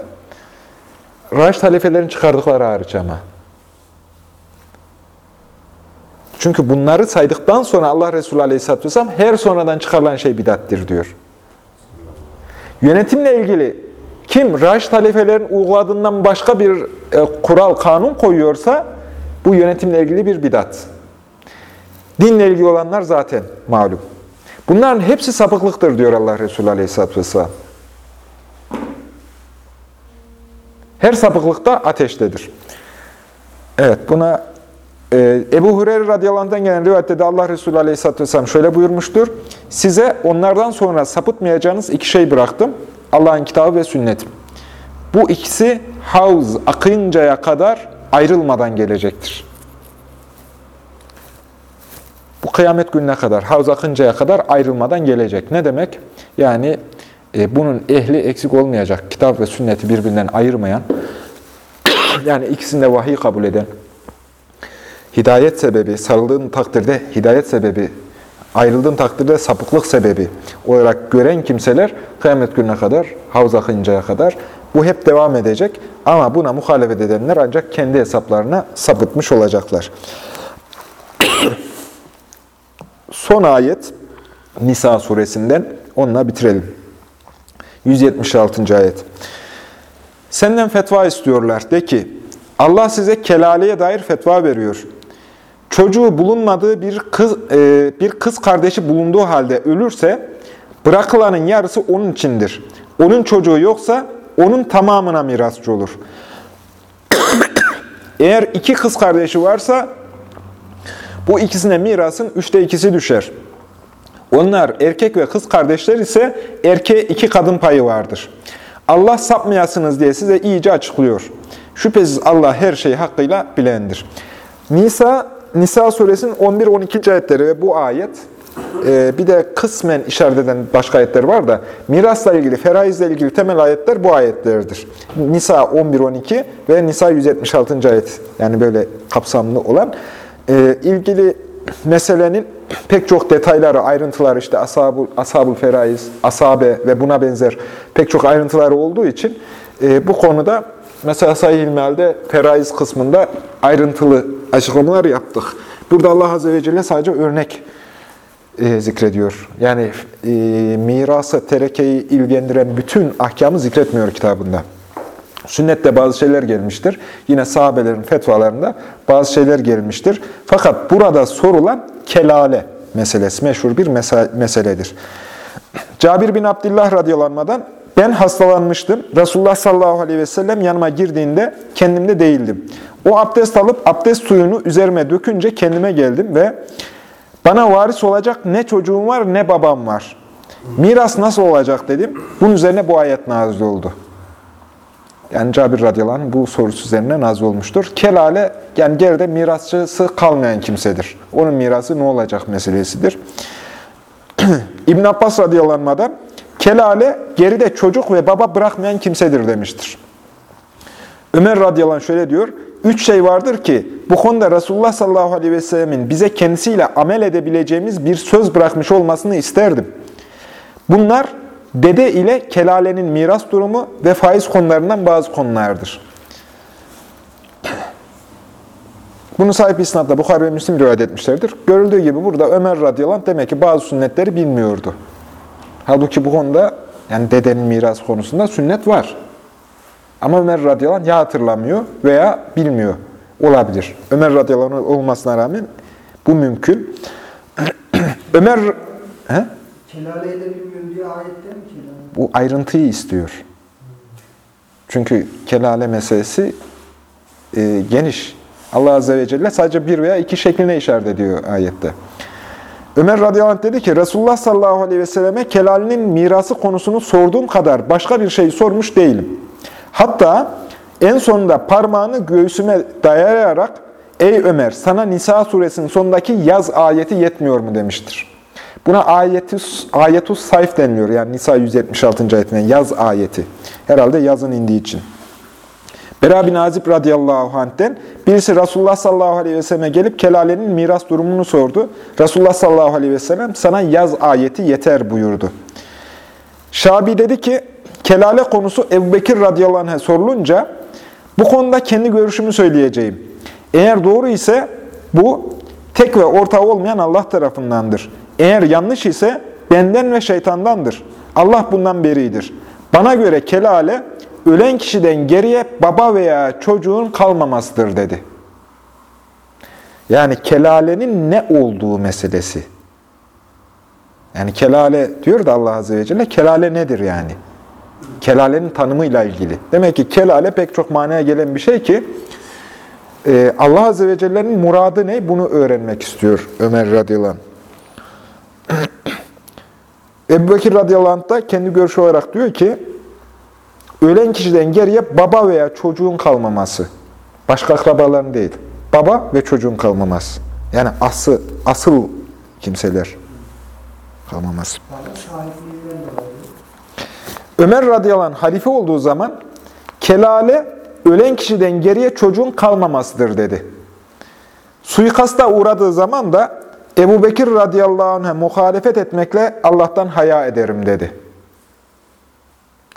Raşid halifelerin çıkardıkları hariç ama. Çünkü bunları saydıktan sonra Allah Resulü Aleyhisselatü Vesselam her sonradan çıkarılan şey bidattir diyor. Yönetimle ilgili kim Raşid halifelerin uyguladığından başka bir e, kural, kanun koyuyorsa bu yönetimle ilgili bir bidat. Dinle ilgili olanlar zaten malum. Bunların hepsi sapıklıktır diyor Allah Resulü Aleyhisselatü Vesselam. Her sapıklık da ateştedir. Evet buna e, Ebu Hureyre radıyallahu gelen rivayette de Allah Resulü aleyhisselatü vesselam şöyle buyurmuştur. Size onlardan sonra sapıtmayacağınız iki şey bıraktım. Allah'ın kitabı ve sünnetim. Bu ikisi havz akıncaya kadar ayrılmadan gelecektir. Bu kıyamet gününe kadar, havz akıncaya kadar ayrılmadan gelecek. Ne demek? Yani e, bunun ehli eksik olmayacak. Kitap ve sünneti birbirinden ayırmayan, yani ikisinde vahiy kabul eden, hidayet sebebi, sarıldığın takdirde hidayet sebebi, ayrıldığın takdirde sapıklık sebebi olarak gören kimseler kıyamet gününe kadar, havuz akıncaya kadar bu hep devam edecek. Ama buna muhalefet edenler ancak kendi hesaplarına sapıtmış olacaklar. Son ayet Nisa suresinden onunla bitirelim. 176. ayet. Senden fetva istiyorlar. De ki, Allah size kelaleye dair fetva veriyor. Çocuğu bulunmadığı bir kız, e, bir kız kardeşi bulunduğu halde ölürse, bırakılanın yarısı onun içindir. Onun çocuğu yoksa, onun tamamına mirasçı olur. Eğer iki kız kardeşi varsa, bu ikisine mirasın üçte ikisi düşer. Onlar erkek ve kız kardeşler ise erkeğe iki kadın payı vardır. Allah sapmayasınız diye size iyice açıklıyor. Şüphesiz Allah her şeyi hakkıyla bilendir. Nisa, Nisa suresinin 11-12. ayetleri ve bu ayet, e, bir de kısmen işaret eden başka ayetler var da, mirasla ilgili, feraizle ilgili temel ayetler bu ayetlerdir. Nisa 11-12 ve Nisa 176. ayet, yani böyle kapsamlı olan, e, ilgili meselenin pek çok detayları, ayrıntıları işte ashab-ı ashab feraiz, asabe ve buna benzer pek çok ayrıntıları olduğu için e, bu konuda mesela Sahih İlmihal'de feraiz kısmında ayrıntılı açıklamalar yaptık. Burada Allah Azze ve Celle sadece örnek e, zikrediyor. Yani e, mirası, terekeyi ilgilendiren bütün ahkamı zikretmiyor kitabında. Sünnette bazı şeyler gelmiştir. Yine sahabelerin fetvalarında bazı şeyler gelmiştir. Fakat burada sorulan kelale meselesi meşhur bir meseledir. Cabir bin Abdullah radıyallahu ben hastalanmıştım. Resulullah sallallahu aleyhi ve sellem yanıma girdiğinde kendimde değildim. O abdest alıp abdest suyunu üzerime dökünce kendime geldim ve bana varis olacak ne çocuğum var ne babam var. Miras nasıl olacak dedim. Bunun üzerine bu ayet nazil oldu. Yani Cabir radıyallahu anh bu sorusu üzerine nazı olmuştur. Kelale yani geride mirasçısı kalmayan kimsedir. Onun mirası ne olacak meselesidir. İbn Abbas radıyallahu anh'dan kelale geride çocuk ve baba bırakmayan kimsedir demiştir. Ömer radıyallahu anh şöyle diyor. Üç şey vardır ki bu konuda Resulullah sallallahu aleyhi ve sellemin bize kendisiyle amel edebileceğimiz bir söz bırakmış olmasını isterdim. Bunlar dede ile kelalenin miras durumu ve faiz konularından bazı konulardır. Bunu sahip isnatla Bukhari ve Müslim rivayet etmişlerdir. Görüldüğü gibi burada Ömer radıyallahu anh demek ki bazı sünnetleri bilmiyordu. Halbuki bu konuda yani dedenin mirası konusunda sünnet var. Ama Ömer radıyallahu anh ya hatırlamıyor veya bilmiyor. Olabilir. Ömer radıyallahu anh olmasına rağmen bu mümkün. Ömer... He? Kelaleyi de bilmiyorum diye ayette mi kelale? Bu ayrıntıyı istiyor. Çünkü kelale meselesi e, geniş. Allah Azze ve Celle sadece bir veya iki şekline işaret ediyor ayette. Ömer radıyallahu anh dedi ki, Resulullah sallallahu aleyhi ve selleme kelalenin mirası konusunu sorduğum kadar başka bir şey sormuş değilim. Hatta en sonunda parmağını göğsüme dayayarak, Ey Ömer sana Nisa suresinin sonundaki yaz ayeti yetmiyor mu demiştir. Buna ayetus, ayetus sayf deniliyor. Yani Nisa 176. ayetinden yaz ayeti. Herhalde yazın indiği için. Bera bin Azib radıyallahu anh'ten birisi Resulullah sallallahu aleyhi ve selleme gelip kelalenin miras durumunu sordu. Resulullah sallallahu aleyhi ve sellem sana yaz ayeti yeter buyurdu. Şabi dedi ki kelale konusu Ebu Bekir radıyallahu anh'a sorulunca bu konuda kendi görüşümü söyleyeceğim. Eğer doğru ise bu tek ve ortağı olmayan Allah tarafındandır. Eğer yanlış ise benden ve şeytandandır. Allah bundan beridir. Bana göre kelale ölen kişiden geriye baba veya çocuğun kalmamasıdır dedi. Yani kelalenin ne olduğu meselesi. Yani kelale diyor da Allah Azze ve Celle, kelale nedir yani? Kelalenin tanımıyla ilgili. Demek ki kelale pek çok manaya gelen bir şey ki, e, Allah Azze ve Celle'nin muradı ne? Bunu öğrenmek istiyor Ömer radıyallahu anh. Ebu Bekir radıyallahu anh da kendi görüşü olarak diyor ki, ölen kişiden geriye baba veya çocuğun kalmaması. Başka akrabaların değil. Baba ve çocuğun kalmaması. Yani asıl, asıl kimseler kalmaması. Ömer radıyallahu anh halife olduğu zaman kelale ölen kişiden geriye çocuğun kalmamasıdır dedi. Suikasta uğradığı zaman da Ebu Bekir radıyallahu anh'a muhalefet etmekle Allah'tan haya ederim dedi.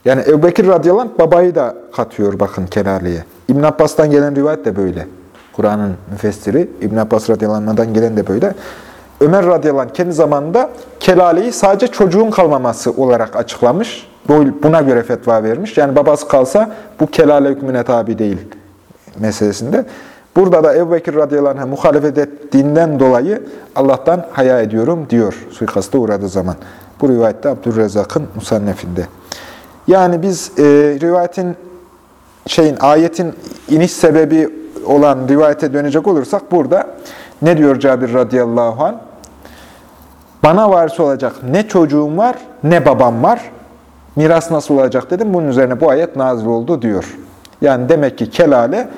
Yani Ebu Bekir radıyallahu anh babayı da katıyor bakın kelaleye. İbn Abbas'tan gelen rivayet de böyle. Kur'an'ın müfessiri İbn Abbas radıyallahu anh'dan gelen de böyle. Ömer radıyallahu anh kendi zamanında kelaleyi sadece çocuğun kalmaması olarak açıklamış. Buna göre fetva vermiş. Yani babası kalsa bu kelale hükmüne tabi değil meselesinde. Burada da Ebu Bekir radıyallahu anh'a muhalefet ettiğinden dolayı Allah'tan haya ediyorum diyor suikasta uğradığı zaman. Bu rivayette Abdurrezzak'ın musannefinde. Yani biz e, rivayetin şeyin ayetin iniş sebebi olan rivayete dönecek olursak burada ne diyor Cabir radıyallahu an? Bana varis olacak ne çocuğum var ne babam var. Miras nasıl olacak dedim. Bunun üzerine bu ayet nazil oldu diyor. Yani demek ki kelale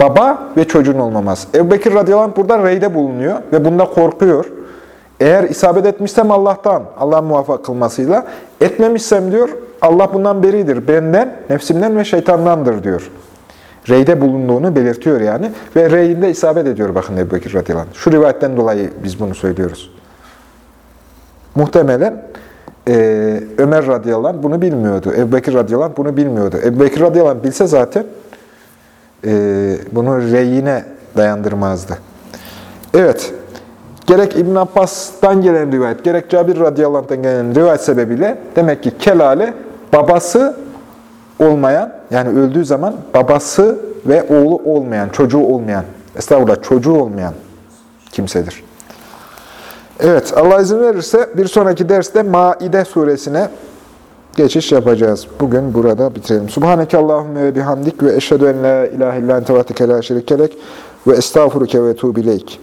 baba ve çocuğun olmaması. Ebu Bekir radıyallahu anh burada reyde bulunuyor ve bunda korkuyor. Eğer isabet etmişsem Allah'tan, Allah'ın muvaffak kılmasıyla, etmemişsem diyor, Allah bundan beridir. Benden, nefsimden ve şeytandandır diyor. Reyde bulunduğunu belirtiyor yani. Ve reyinde isabet ediyor bakın Ebu Bekir radıyallahu anh. Şu rivayetten dolayı biz bunu söylüyoruz. Muhtemelen e, Ömer radıyallahu anh bunu bilmiyordu. Ebu Bekir radıyallahu anh bunu bilmiyordu. Ebu Bekir radıyallahu anh bilse zaten e, bunu reyine dayandırmazdı. Evet. Gerek İbn Abbas'tan gelen rivayet, gerek Cabir radıyallahu anh'tan gelen rivayet sebebiyle demek ki kelale babası olmayan, yani öldüğü zaman babası ve oğlu olmayan, çocuğu olmayan, estağfurullah çocuğu olmayan kimsedir. Evet, Allah izin verirse bir sonraki derste Maide suresine geçiş yapacağız. Bugün burada bitirelim. Subhaneke Allahümme ve bihamdik ve eşhedü en la ilahe illa ente ve la şerikelek ve estağfuruke ve tuğbileyk.